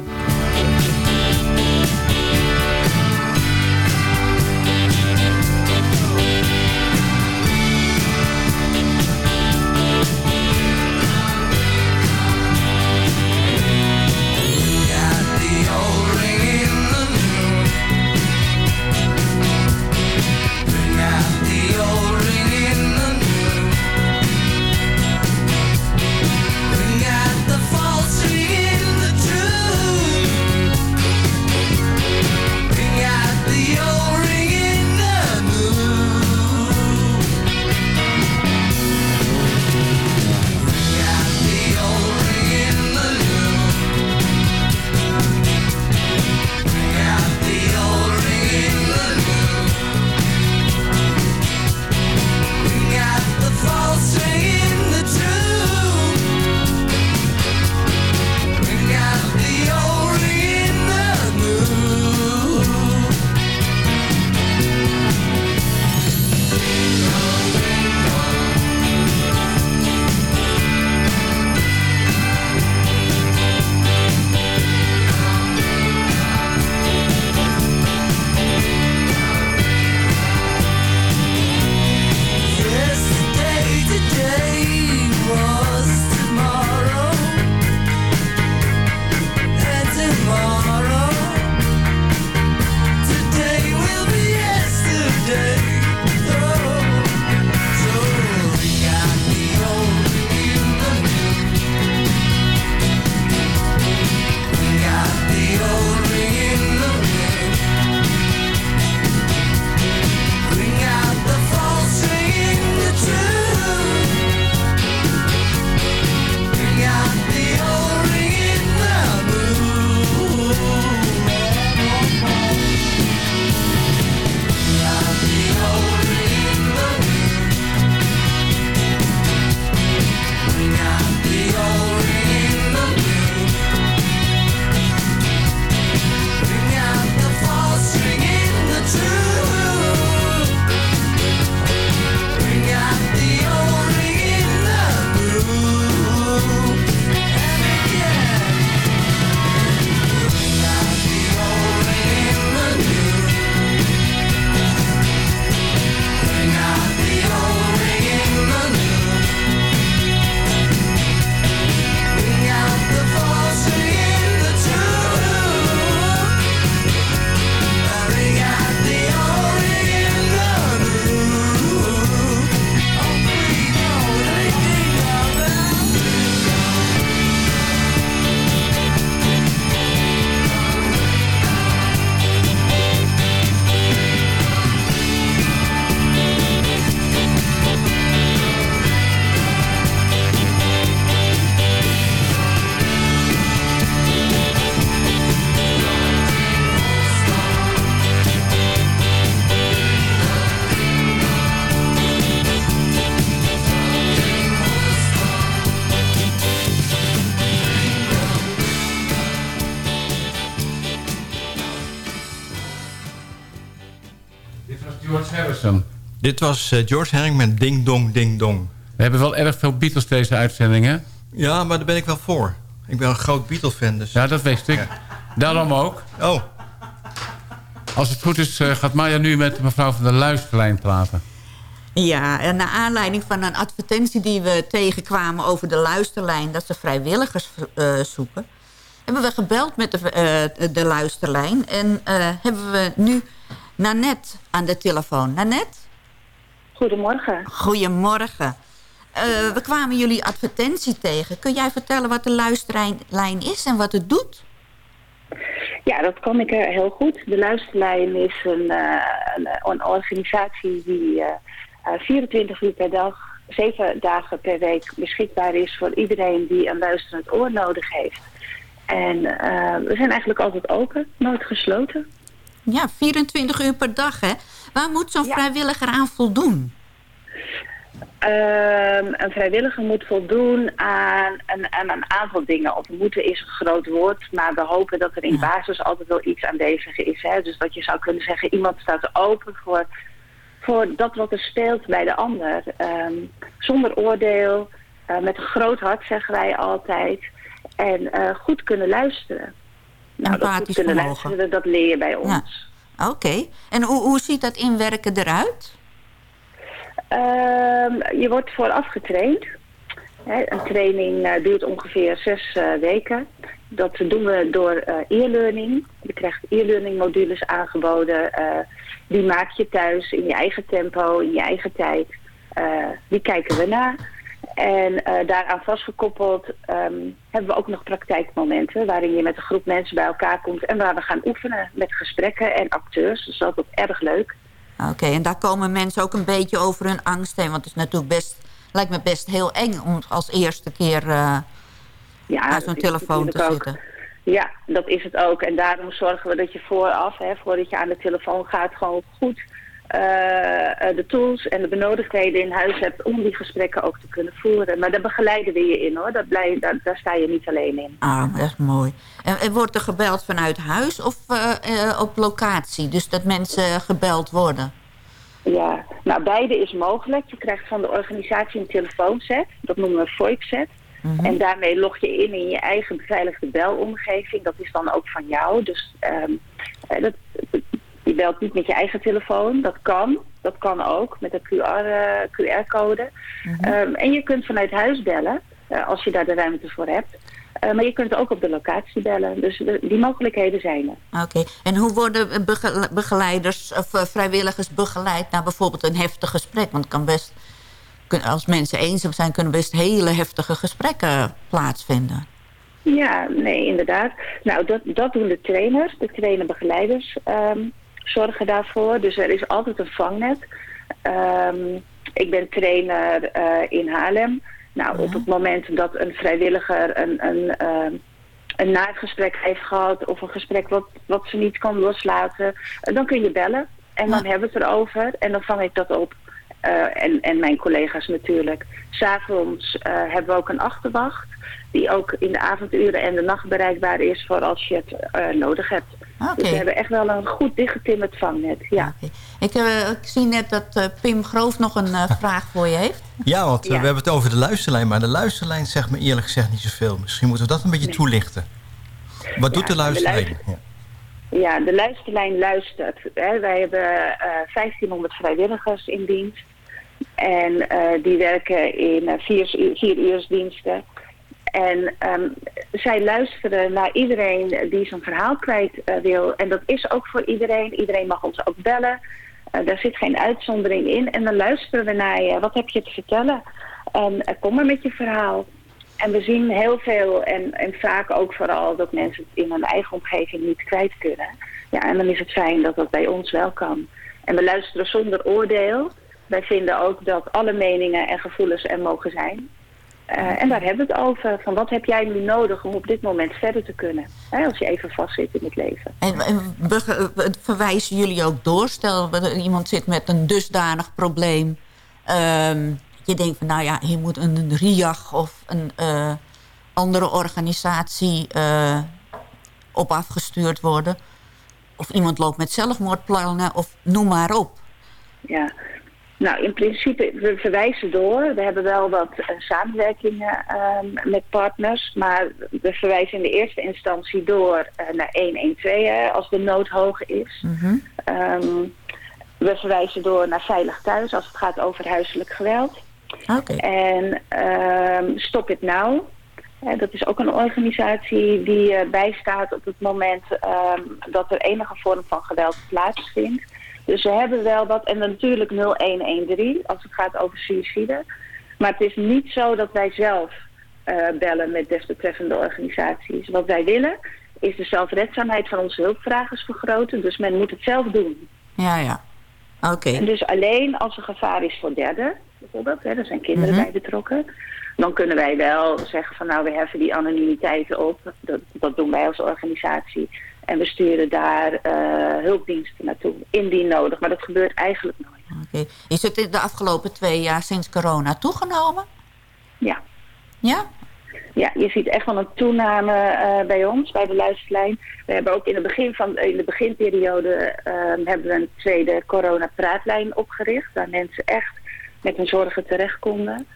S8: Dit was
S7: eh, George Herring met Ding Dong Ding Dong.
S8: We hebben wel erg veel Beatles deze uitzending, hè?
S7: Ja, maar daar ben ik wel voor. Ik ben een groot Beatle-fan, dus...
S8: Ja, dat wist ik. Daarom ook.
S7: Oh.
S8: Als het goed is, eh, gaat Maya nu met mevrouw van der Luisterlijn praten.
S9: Ja, en naar aanleiding van een advertentie die we tegenkwamen over de luisterlijn... dat ze vrijwilligers eh, zoeken... hebben we gebeld met de, eh, de luisterlijn. En eh, hebben we nu Nanette aan de telefoon. Nanette?
S17: Goedemorgen.
S9: Goedemorgen. Eh, we kwamen jullie advertentie tegen. Kun jij vertellen wat de luisterlijn is en wat het doet?
S17: Ja, dat kan ik eh, heel goed. De Luisterlijn is een, eh, een, een organisatie die eh, eh, 24 uur per dag zeven dagen per week beschikbaar is voor iedereen die een luisterend oor nodig heeft. En we zijn eigenlijk altijd open, nooit gesloten.
S9: Ja, 24 uur per dag, hè? Waar moet zo'n vrijwilliger aan voldoen?
S17: Ehm, een vrijwilliger moet voldoen aan een, aan een aantal dingen. Of moeten is een groot woord, maar we hopen dat er in basis altijd wel iets aanwezig is. Hè? Dus dat je zou kunnen zeggen, iemand staat open voor, voor dat wat er speelt bij de ander. Ehm, zonder oordeel, eh, met een groot hart zeggen wij altijd. En eh, goed kunnen luisteren. Nou, dat goed kunnen
S9: vermogen.
S17: luisteren, dat leer je bij ons.
S9: Oké. En hoe, hoe ziet dat inwerken eruit?
S17: Ehm, je wordt vooraf getraind. Hè, een training eh, duurt ongeveer zes eh, weken. Dat doen we door eh, e-learning. Je krijgt e-learning modules aangeboden. die maak je thuis in je eigen tempo, in je eigen tijd. die kijken we na. En daaraan vastgekoppeld ehm, hebben we ook nog praktijkmomenten... waarin je met een groep mensen bij elkaar komt... en waar we gaan oefenen met gesprekken en acteurs. Dus dat is erg leuk.
S9: Oké, en daar komen mensen ook een beetje over hun angst heen. Want het is natuurlijk best, lijkt me best heel eng om als eerste keer uh,
S17: ja,
S9: aan zo'n telefoon te
S17: ook.
S9: zitten.
S17: Ja, dat is het ook. En daarom zorgen we dat je vooraf, hè, voordat je aan de telefoon gaat, gewoon goed de tools en de benodigdheden in huis hebt om die gesprekken ook te kunnen voeren. Maar daar begeleiden we je in hoor. Dat blij, daar, daar sta je niet alleen in.
S9: Ah, dat is mooi. En, en wordt er gebeld vanuit huis of uh, op locatie? Dus dat mensen gebeld worden?
S17: Ja, nou beide is mogelijk. Je krijgt van de organisatie een telefoonset. Dat noemen we VoIP-set. Mhm. En daarmee log je in in je eigen beveiligde belomgeving. Dat is dan ook van jou. Dus um, dat, je belt niet met je eigen telefoon. Dat kan. Dat kan ook met een QR-code. QR mm -hmm. um, en je kunt vanuit huis bellen. Uh, als je daar de ruimte voor hebt. Uh, maar je kunt ook op de locatie bellen. Dus de, die mogelijkheden zijn er.
S9: Oké. En hoe worden begeleiders of vrijwilligers begeleid naar bijvoorbeeld een heftig gesprek? Want het kan best, als mensen eenzaam zijn, kunnen best hele heftige gesprekken plaatsvinden.
S17: Ja, nee, inderdaad. Nou, dat, dat doen de trainers. De trainerbegeleiders um, zorgen daarvoor. Dus er is altijd een vangnet. Um, ik ben trainer uh, in Haarlem. Nou, op het moment dat een vrijwilliger een, een, uh, een nagesprek heeft gehad... of een gesprek wat, wat ze niet kan loslaten... Uh, dan kun je bellen en dan hebben we het erover en dan vang ik dat op. Uh, en, en mijn collega's natuurlijk. S'avonds hebben we ook een achterwacht... die ook in de avonduren en de nacht bereikbaar is... voor als je het nodig hebt.
S9: Okay.
S17: Dus we hebben echt wel een goed dichtgetimmerd vangnet, ja.
S9: Okay. Ik, uh, ik, zie net dat uh, Pim Groof nog een uh, [laughs] vraag voor je heeft.
S7: Ja, want ja. we hebben het over de luisterlijn. Maar de luisterlijn zegt me eerlijk gezegd niet zoveel. Misschien moeten we dat een beetje nee. toelichten. Wat ja, doet de luisterlijn?
S17: De luister... ja. ja. de luisterlijn luistert. Hè. Wij hebben 1500 vrijwilligers in dienst. En die werken in vier, vier uursdiensten. En um, zij luisteren naar iedereen die zijn verhaal kwijt uh, wil. En dat is ook voor iedereen. Iedereen mag ons ook bellen. Uh, daar zit geen uitzondering in. En dan luisteren we naar je. Wat heb je te vertellen? En uh, kom maar met je verhaal. En we zien heel veel en, en vaak ook vooral dat mensen het in hun eigen omgeving niet kwijt kunnen. Ja, en dan is het fijn dat dat bij ons wel kan. En we luisteren zonder oordeel. Wij vinden ook dat alle meningen en gevoelens er mogen zijn. Uh, en daar hebben we het over. Van wat heb jij nu nodig om op dit moment verder te kunnen? Hè, als je even vastzit in het leven.
S9: En, en verwijzen jullie ook door? Stel iemand zit met een dusdanig probleem. Um, je denkt van nou ja, hier moet een, een RIAG of een uh, andere organisatie uh, op afgestuurd worden. Of iemand loopt met zelfmoordplannen of noem maar op.
S17: Ja, nou, in principe, we verwijzen door. We hebben wel wat uh, samenwerkingen um, met partners. Maar we verwijzen in de eerste instantie door uh, naar 112 hè, als de nood hoog is.
S9: Mhm.
S17: Mm -hmm. um, we verwijzen door naar Veilig Thuis als het gaat over huiselijk geweld.
S9: Okay.
S17: En um, Stop It Now. Dat is ook een organisatie die bijstaat op het moment dat er enige vorm van geweld plaatsvindt. Dus we hebben wel wat. En natuurlijk 0113 als het gaat over suïcide. Maar het is niet zo dat wij zelf uh, bellen met desbetreffende organisaties. Wat wij willen is de zelfredzaamheid van onze hulpvragers vergroten. Dus men moet het zelf doen.
S9: Ja, ja. Oké. Okay.
S17: En dus alleen als er gevaar is voor derden. bijvoorbeeld, hè, er zijn kinderen
S9: Mhm.
S17: bij betrokken, dan kunnen wij wel zeggen van nou we heffen die anonimiteit op. Dat, dat doen wij als organisatie. En we sturen daar eh, hulpdiensten naartoe, indien nodig. Maar dat gebeurt eigenlijk nooit.
S9: Is het in de afgelopen twee jaar sinds corona toegenomen?
S17: Ja.
S9: Ja?
S17: Ja, je ziet echt wel een toename eh, bij ons, bij de luisterlijn. We hebben ook in, het begin van, in de beginperiode ehm, hebben we een tweede corona-praatlijn opgericht. Waar mensen echt met hun zorgen terecht konden.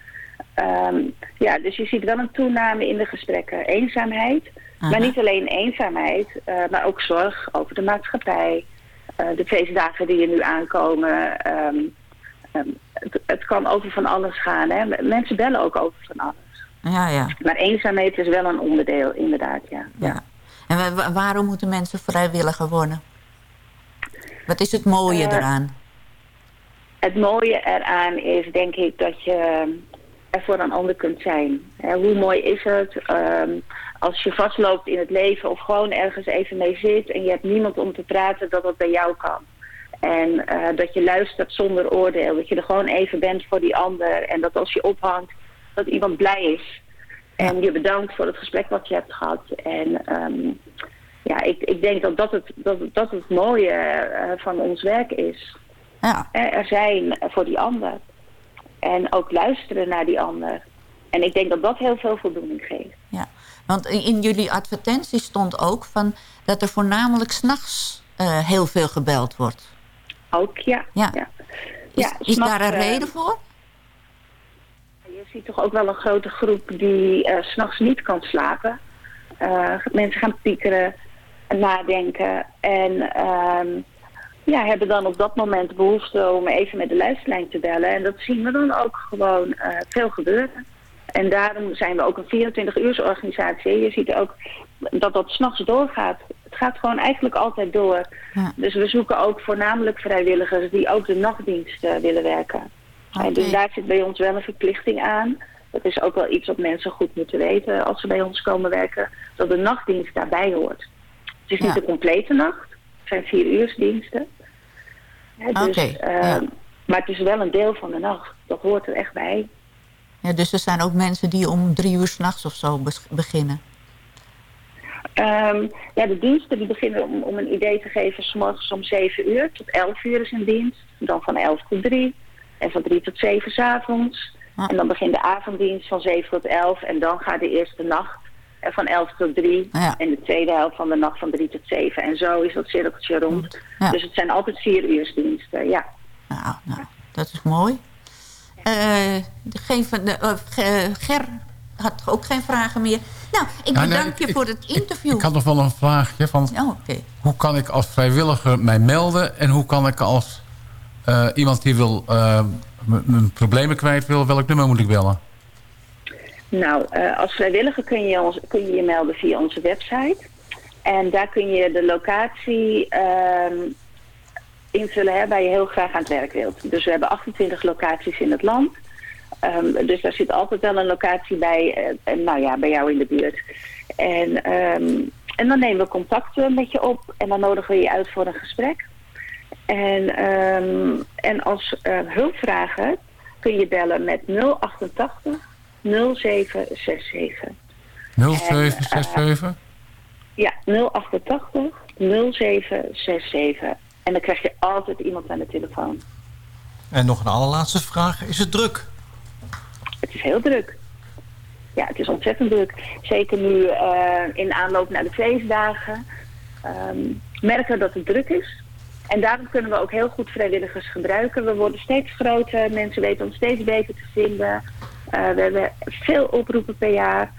S17: Ehm, ja, dus je ziet wel een toename in de gesprekken. Eenzaamheid, maar niet alleen eenzaamheid, eh, maar ook zorg over de maatschappij. eh, de feestdagen die er nu aankomen. ehm, ehm, het, het kan over van alles gaan. Hè. Mensen bellen ook over van alles.
S9: Ja, ja.
S17: Maar eenzaamheid is wel een onderdeel, inderdaad, ja.
S9: ja. En wa- wa- waarom moeten mensen vrijwilliger worden? Wat is het mooie
S17: Eh,
S9: eraan?
S17: Het mooie eraan is, denk ik, dat je er voor een ander kunt zijn. Hoe mooi is het ehm, als je vastloopt in het leven of gewoon ergens even mee zit en je hebt niemand om te praten dat dat bij jou kan. En eh, dat je luistert zonder oordeel. Dat je er gewoon even bent voor die ander. En dat als je ophangt, dat iemand blij is. En je bedankt voor het gesprek wat je hebt gehad. En ehm, ja, ik, ik denk dat dat het, dat, dat het mooie eh, van ons werk is.
S9: Ja.
S17: Eh, Er zijn voor die ander. En ook luisteren naar die ander. En ik denk dat dat heel veel voldoening geeft.
S9: Ja. Want in jullie advertentie stond ook van dat er voornamelijk s'nachts eh heel veel gebeld wordt.
S17: Ook, ja.
S9: Ja.
S17: ja.
S9: Is,
S17: Ja,
S9: is daar een
S17: eh,
S9: reden voor?
S17: Je ziet toch ook wel een grote groep die s s'nachts niet kan slapen. Mensen gaan piekeren, nadenken en ehm, ja, hebben dan op dat moment behoefte om even met de luisterlijn te bellen. En dat zien we dan ook gewoon veel gebeuren. En daarom zijn we ook een 24-uurs organisatie. Je ziet ook dat dat s'nachts doorgaat. Het gaat gewoon eigenlijk altijd door. Dus we zoeken ook voornamelijk vrijwilligers die ook de nachtdienst eh, willen werken. En dus daar zit bij ons wel een verplichting aan. Dat is ook wel iets wat mensen goed moeten weten als ze bij ons komen werken. Dat de nachtdienst daarbij hoort. Het is niet de complete nacht. Het zijn vier uursdiensten. Dus,
S9: Oké,
S17: eh,
S9: ja.
S17: Maar het is wel een deel van de nacht. Dat hoort er echt bij.
S9: Ja, dus er zijn ook mensen die om drie uur s'nachts of zo beginnen.
S17: Ehm, ja, de diensten die beginnen om, om een idee te geven, s morgens om 7 uur tot 11 uur is een dienst. Dan van 11 tot 3 en van 3 tot 7 's avonds. En dan begint de avonddienst van 7 tot 11 en dan gaat de eerste nacht van 11 tot 3 en de tweede helft van de nacht van 3 tot 7. En zo is dat cirkeltje rond.
S9: Ja.
S17: Dus het zijn altijd 4 uursdiensten, ja.
S9: Nou, nou, dat is mooi. Eh, geen van de, eh, Ge- Ger had ook geen vragen meer. Nou, ik
S8: Ja, nee,
S9: bedank je
S8: ik-
S9: voor het interview.
S8: Ik had nog wel een vraagje. Van,
S9: Oh, oké.
S8: Hoe kan ik als vrijwilliger mij melden? En hoe kan ik als eh, iemand die wil eh, m- mijn problemen kwijt wil... welk nummer moet ik bellen?
S17: Nou, eh, als vrijwilliger kun je, ons, kun je je melden via onze website. En daar kun je de locatie ehm, invullen hè, waar je heel graag aan het werk wilt. Dus we hebben 28 locaties in het land. Ehm, dus daar zit altijd wel een locatie bij, en nou ja, bij jou in de buurt. En, ehm, en dan nemen we contact eh, met je op en dan nodigen we je uit voor een gesprek. En, ehm, en als eh, hulpvragen kun je bellen met 088 0767.
S8: 0767?
S17: Ja, 088 0767. En dan krijg je altijd iemand aan de telefoon.
S7: En nog een allerlaatste vraag. Is het druk?
S17: Het is heel druk. Ja, het is ontzettend druk. Zeker nu eh, in aanloop naar de feestdagen. Ehm, merken we dat het druk is. En daarom kunnen we ook heel goed vrijwilligers gebruiken. We worden steeds groter. Mensen weten ons steeds beter te vinden. Eh, we hebben veel oproepen per jaar.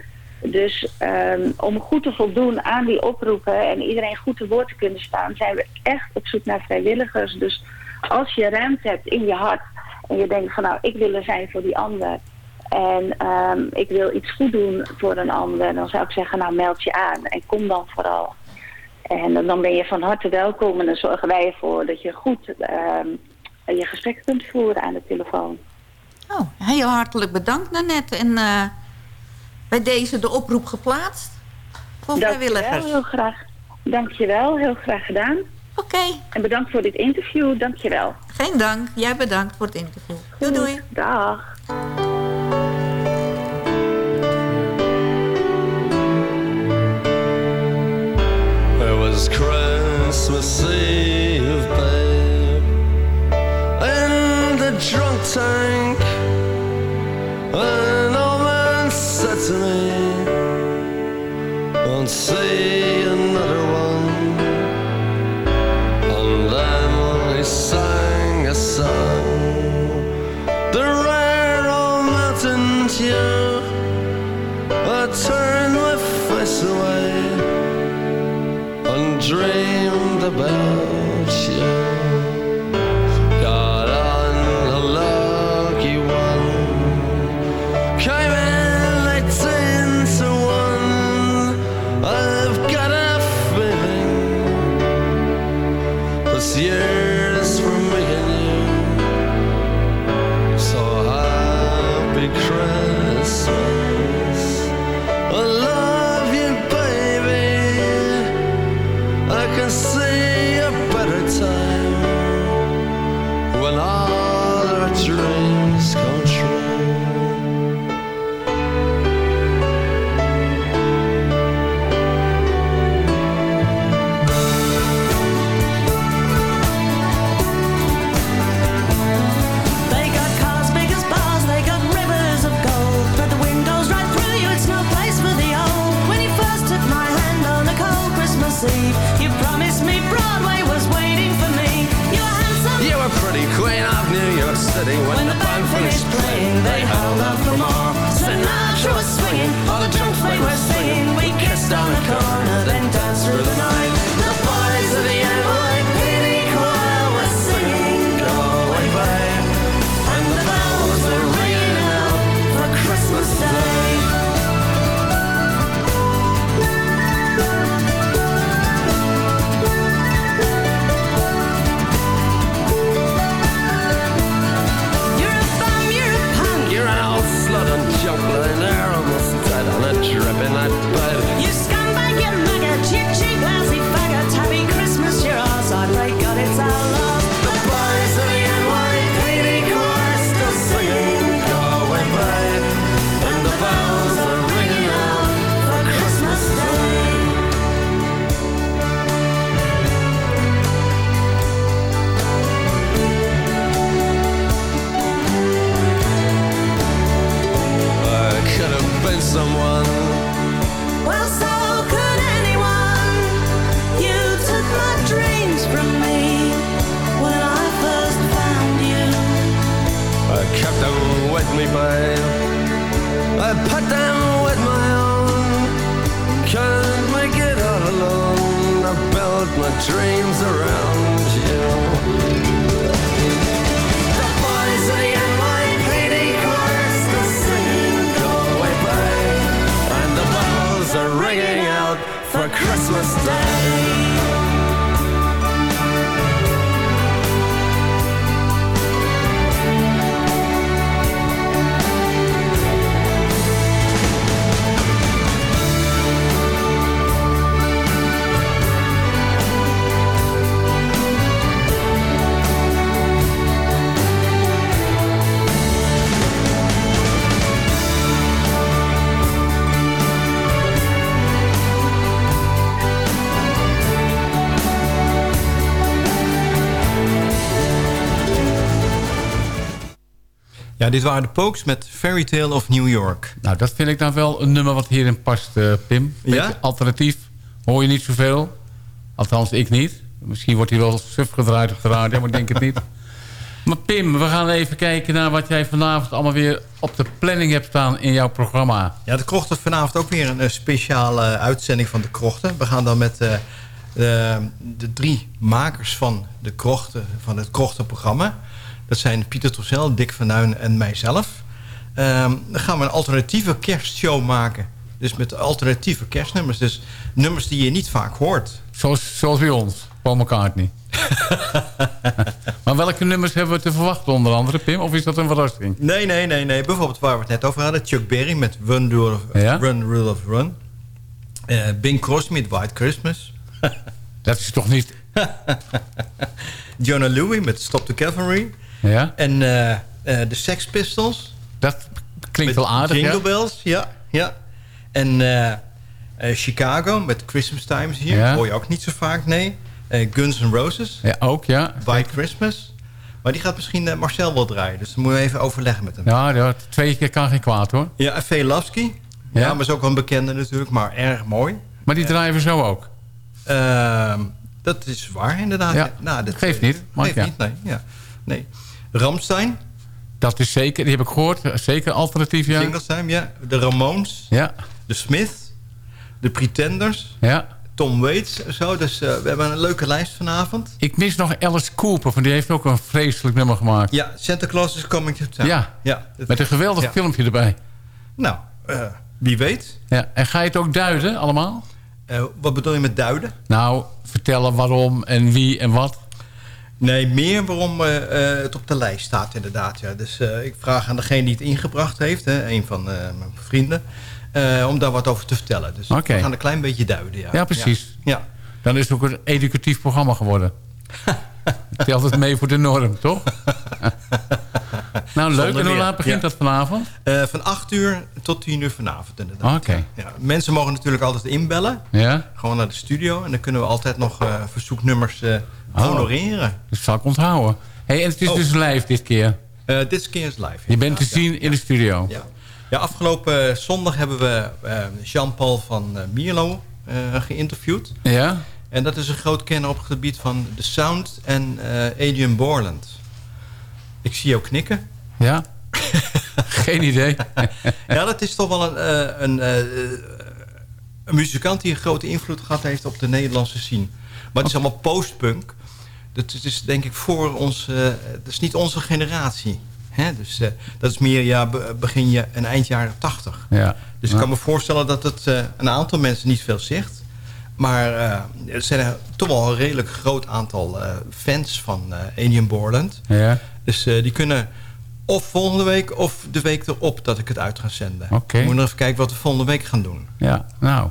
S17: Dus ehm, om goed te voldoen aan die oproepen en iedereen goed te woord te kunnen staan, zijn we echt op zoek naar vrijwilligers. Dus als je ruimte hebt in je hart en je denkt van nou, ik wil er zijn voor die ander. En ehm, ik wil iets goed doen voor een ander. Dan zou ik zeggen, nou meld je aan en kom dan vooral. En dan- ben je van harte welkom en dan zorgen wij ervoor dat je goed ehm, je gesprek kunt voeren aan de telefoon.
S9: Oh, heel hartelijk bedankt Nanette. En eh, bij deze de oproep geplaatst voor
S17: Dankjewel,
S9: vrijwilligers.
S17: heel graag. Dankjewel, heel graag gedaan.
S9: Oké.
S17: En bedankt voor dit interview. Dankjewel.
S9: Geen dank. Jij bedankt voor het interview. Doei doei.
S17: Dag.
S11: It was Christmas Eve, babe, in the drunk tank. don't say
S7: Ja, dit waren de Pokes met Fairy Tale of New York.
S8: Nou, dat vind ik nou wel een nummer wat hierin past, eh, Pim. Beetje
S7: Ja?
S8: alternatief. Hoor je niet zoveel. Althans, ik niet. Misschien wordt hij wel suf gedraaid op de radio, maar ik denk het niet. [laughs] Maar Pim, we gaan even kijken naar wat jij vanavond allemaal weer op de planning hebt staan in jouw programma.
S7: Ja, de Krocht heeft vanavond ook weer een eh, speciale uitzending van de Krochten. We gaan dan met eh, de, de drie makers van, de krochten, van het Krochtenprogramma. Dat zijn Pieter Tossel, Dick van Nuyn en mijzelf. Ehm, dan gaan we een alternatieve kerstshow maken. Dus met alternatieve kerstnummers. Dus nummers die je niet vaak hoort.
S8: Zoals, zoals bij ons, Paul McCartney. [laughs] maar welke nummers hebben we te verwachten onder andere, Pim? Of is dat een verrassing?
S7: Nee, nee, nee, nee. Bijvoorbeeld waar we het net over hadden. Chuck Berry met Run, Rule of,
S8: Ja?
S7: Run, Rule of Run. Eh, Bing Crosby met White Christmas.
S8: Dat is toch niet... [laughs]
S7: Jonah Louie met Stop the Cavalry.
S8: Ja.
S7: En eh, eh, de Sex Pistols.
S8: Dat klinkt wel aardig,
S7: Jingle
S8: ja.
S7: Bells, ja. ja. En eh, Chicago met Christmas Times hier.
S8: Ja.
S7: Hoor je ook niet zo vaak, nee. Guns N' Roses.
S8: Ja, ook, ja.
S7: White Christmas. Maar die gaat misschien Marcel wel draaien. Dus dan moeten we even overleggen met hem.
S8: Ja, ja, twee keer kan geen kwaad, hoor.
S7: Ja, Velasky. Ja. maar is ook wel een bekende natuurlijk, maar erg mooi.
S8: Maar die draaien we zo ook.
S7: Ehm, dat is waar, inderdaad.
S8: Ja,
S7: Nou, dat
S8: geeft niet,
S7: Geeft niet, nee. Ja. nee. Ramstein.
S8: Dat is zeker, die heb ik gehoord. Zeker alternatief, ja.
S7: Singlestime, ja. De Ramones.
S8: Ja.
S7: De Smith. De Pretenders.
S8: Ja.
S7: Tom Waits. en Zo. Dus eh, we hebben een leuke lijst vanavond.
S8: Ik mis nog Alice Cooper, want die heeft ook een vreselijk nummer gemaakt.
S7: Ja, Santa Claus is coming to town.
S8: Ja,
S7: ja
S8: met een geweldig
S7: ja.
S8: filmpje erbij.
S7: Nou, eh, wie weet.
S8: Ja. En ga je het ook duiden, allemaal?
S7: Eh, wat bedoel je met duiden?
S8: Nou, vertellen waarom en wie en wat.
S7: Nee, meer waarom eh, eh, het op de lijst staat inderdaad. Ja. Dus eh, ik vraag aan degene die het ingebracht heeft, hè, een van mijn vrienden... om daar wat over te vertellen. Dus we gaan een klein beetje duiden. Ja,
S8: Ja, precies.
S7: Ja.
S8: Dan is het ook een educatief programma geworden. Het [laughs] telt het mee voor de norm, toch? nou, leuk. En hoe laat begint
S7: Ja.
S8: dat vanavond?
S7: Van 8 uur tot 10 uur vanavond inderdaad.
S8: Oké.
S7: Ja. Mensen mogen natuurlijk altijd inbellen.
S8: Ja?
S7: Gewoon naar de studio. En dan kunnen we altijd nog verzoeknummers. Honoreren.
S8: Dat zal ik onthouden. Hey, en het is
S7: Oh.
S8: dus live dit keer.
S7: Eh, dit keer is live.
S8: Je bent te zien in de studio.
S7: Ja. Ja, afgelopen eh, zondag hebben we eh, Jean-Paul van Mierlo geïnterviewd.
S8: Ja?
S7: En dat is een groot kenner op het gebied van de sound en Adrian Borland. Ik zie jou knikken.
S8: Ja? [laughs] Geen idee. [laughs]
S7: ja, dat is toch wel een, een, eh, een muzikant die een grote invloed gehad heeft op de Nederlandse scene. Maar het is allemaal postpunk. Dat is dus denk ik voor ons... eh, dat is niet onze generatie. Hè? Dus eh, dat is meer ja, be- begin je en eind jaren tachtig.
S8: Ja.
S7: Dus ik kan me voorstellen dat het eh, een aantal mensen niet veel zegt. Maar er zijn er toch wel een redelijk groot aantal fans van eh Alien Borland.
S8: Ja.
S7: Dus die kunnen of volgende week of de week erop dat ik het uit ga zenden.
S8: Oké.
S7: We moeten nog even kijken wat we volgende week gaan doen.
S8: Ja, nou.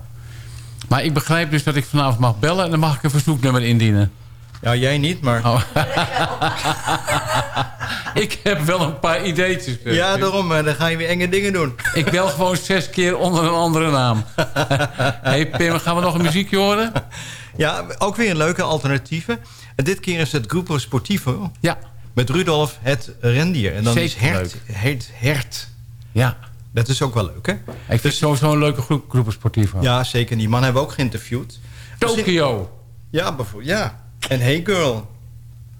S8: Maar ik begrijp dus dat ik vanavond mag bellen... en dan mag ik een verzoeknummer indienen.
S7: Ja, jij niet, maar...
S8: Oh. [laughs] ik heb wel een paar ideetjes. eh.
S7: Ja, daarom. eh, dan ga je weer enge dingen doen.
S8: Ik bel gewoon zes keer onder een andere naam. [laughs] hey Pim, gaan we nog een muziekje horen?
S7: Ja, ook weer een leuke alternatieve. En dit keer is het Grupo Sportivo.
S8: Ja.
S7: Met Rudolf het rendier. En dan
S8: Zeker
S7: is hert, hert, hert.
S8: Ja.
S7: Dat is ook wel leuk, hè?
S8: Ik vind het sowieso een leuke groep, sportief.
S7: Ja, zeker. Die man hebben we ook geïnterviewd.
S8: Tokio.
S7: Ja, bijvoorbeeld. Ja. En Hey Girl.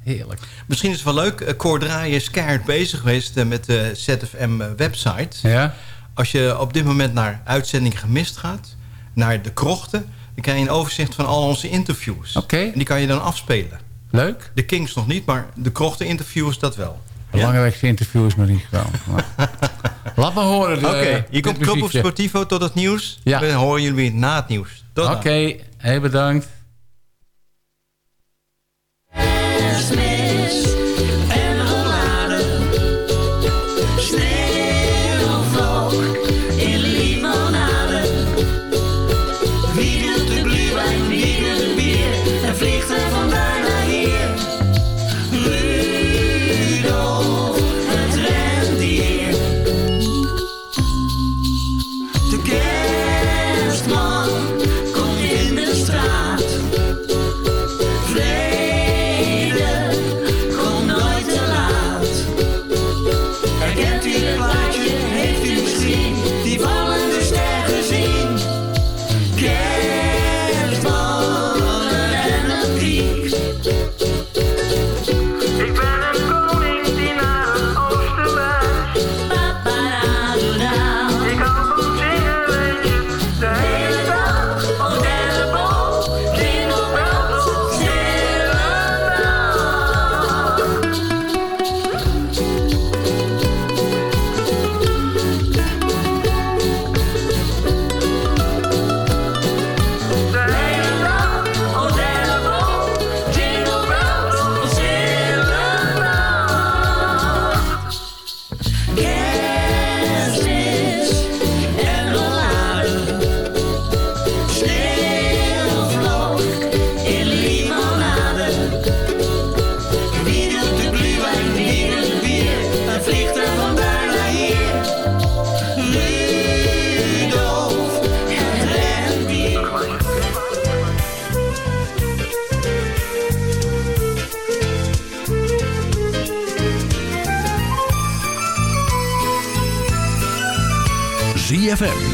S8: Heerlijk.
S7: Misschien is het wel leuk. eh, Cor Draaien is keihard bezig geweest eh, met de ZFM-website.
S8: Ja.
S7: Als je op dit moment naar uitzending gemist gaat, naar de krochten... dan krijg je een overzicht van al onze interviews.
S8: Oké.
S7: En die kan je dan afspelen.
S8: Leuk.
S7: De Kings nog niet, maar de krochten-interviews dat wel.
S8: Belangrijkste interview is nog niet gedaan. [laughs] Laat maar horen. de-
S7: Oké, hier
S8: dit
S7: komt Club of. Sportivo tot het nieuws.
S8: Ja.
S7: Dan horen jullie weer na het nieuws.
S8: Oké, heel bedankt.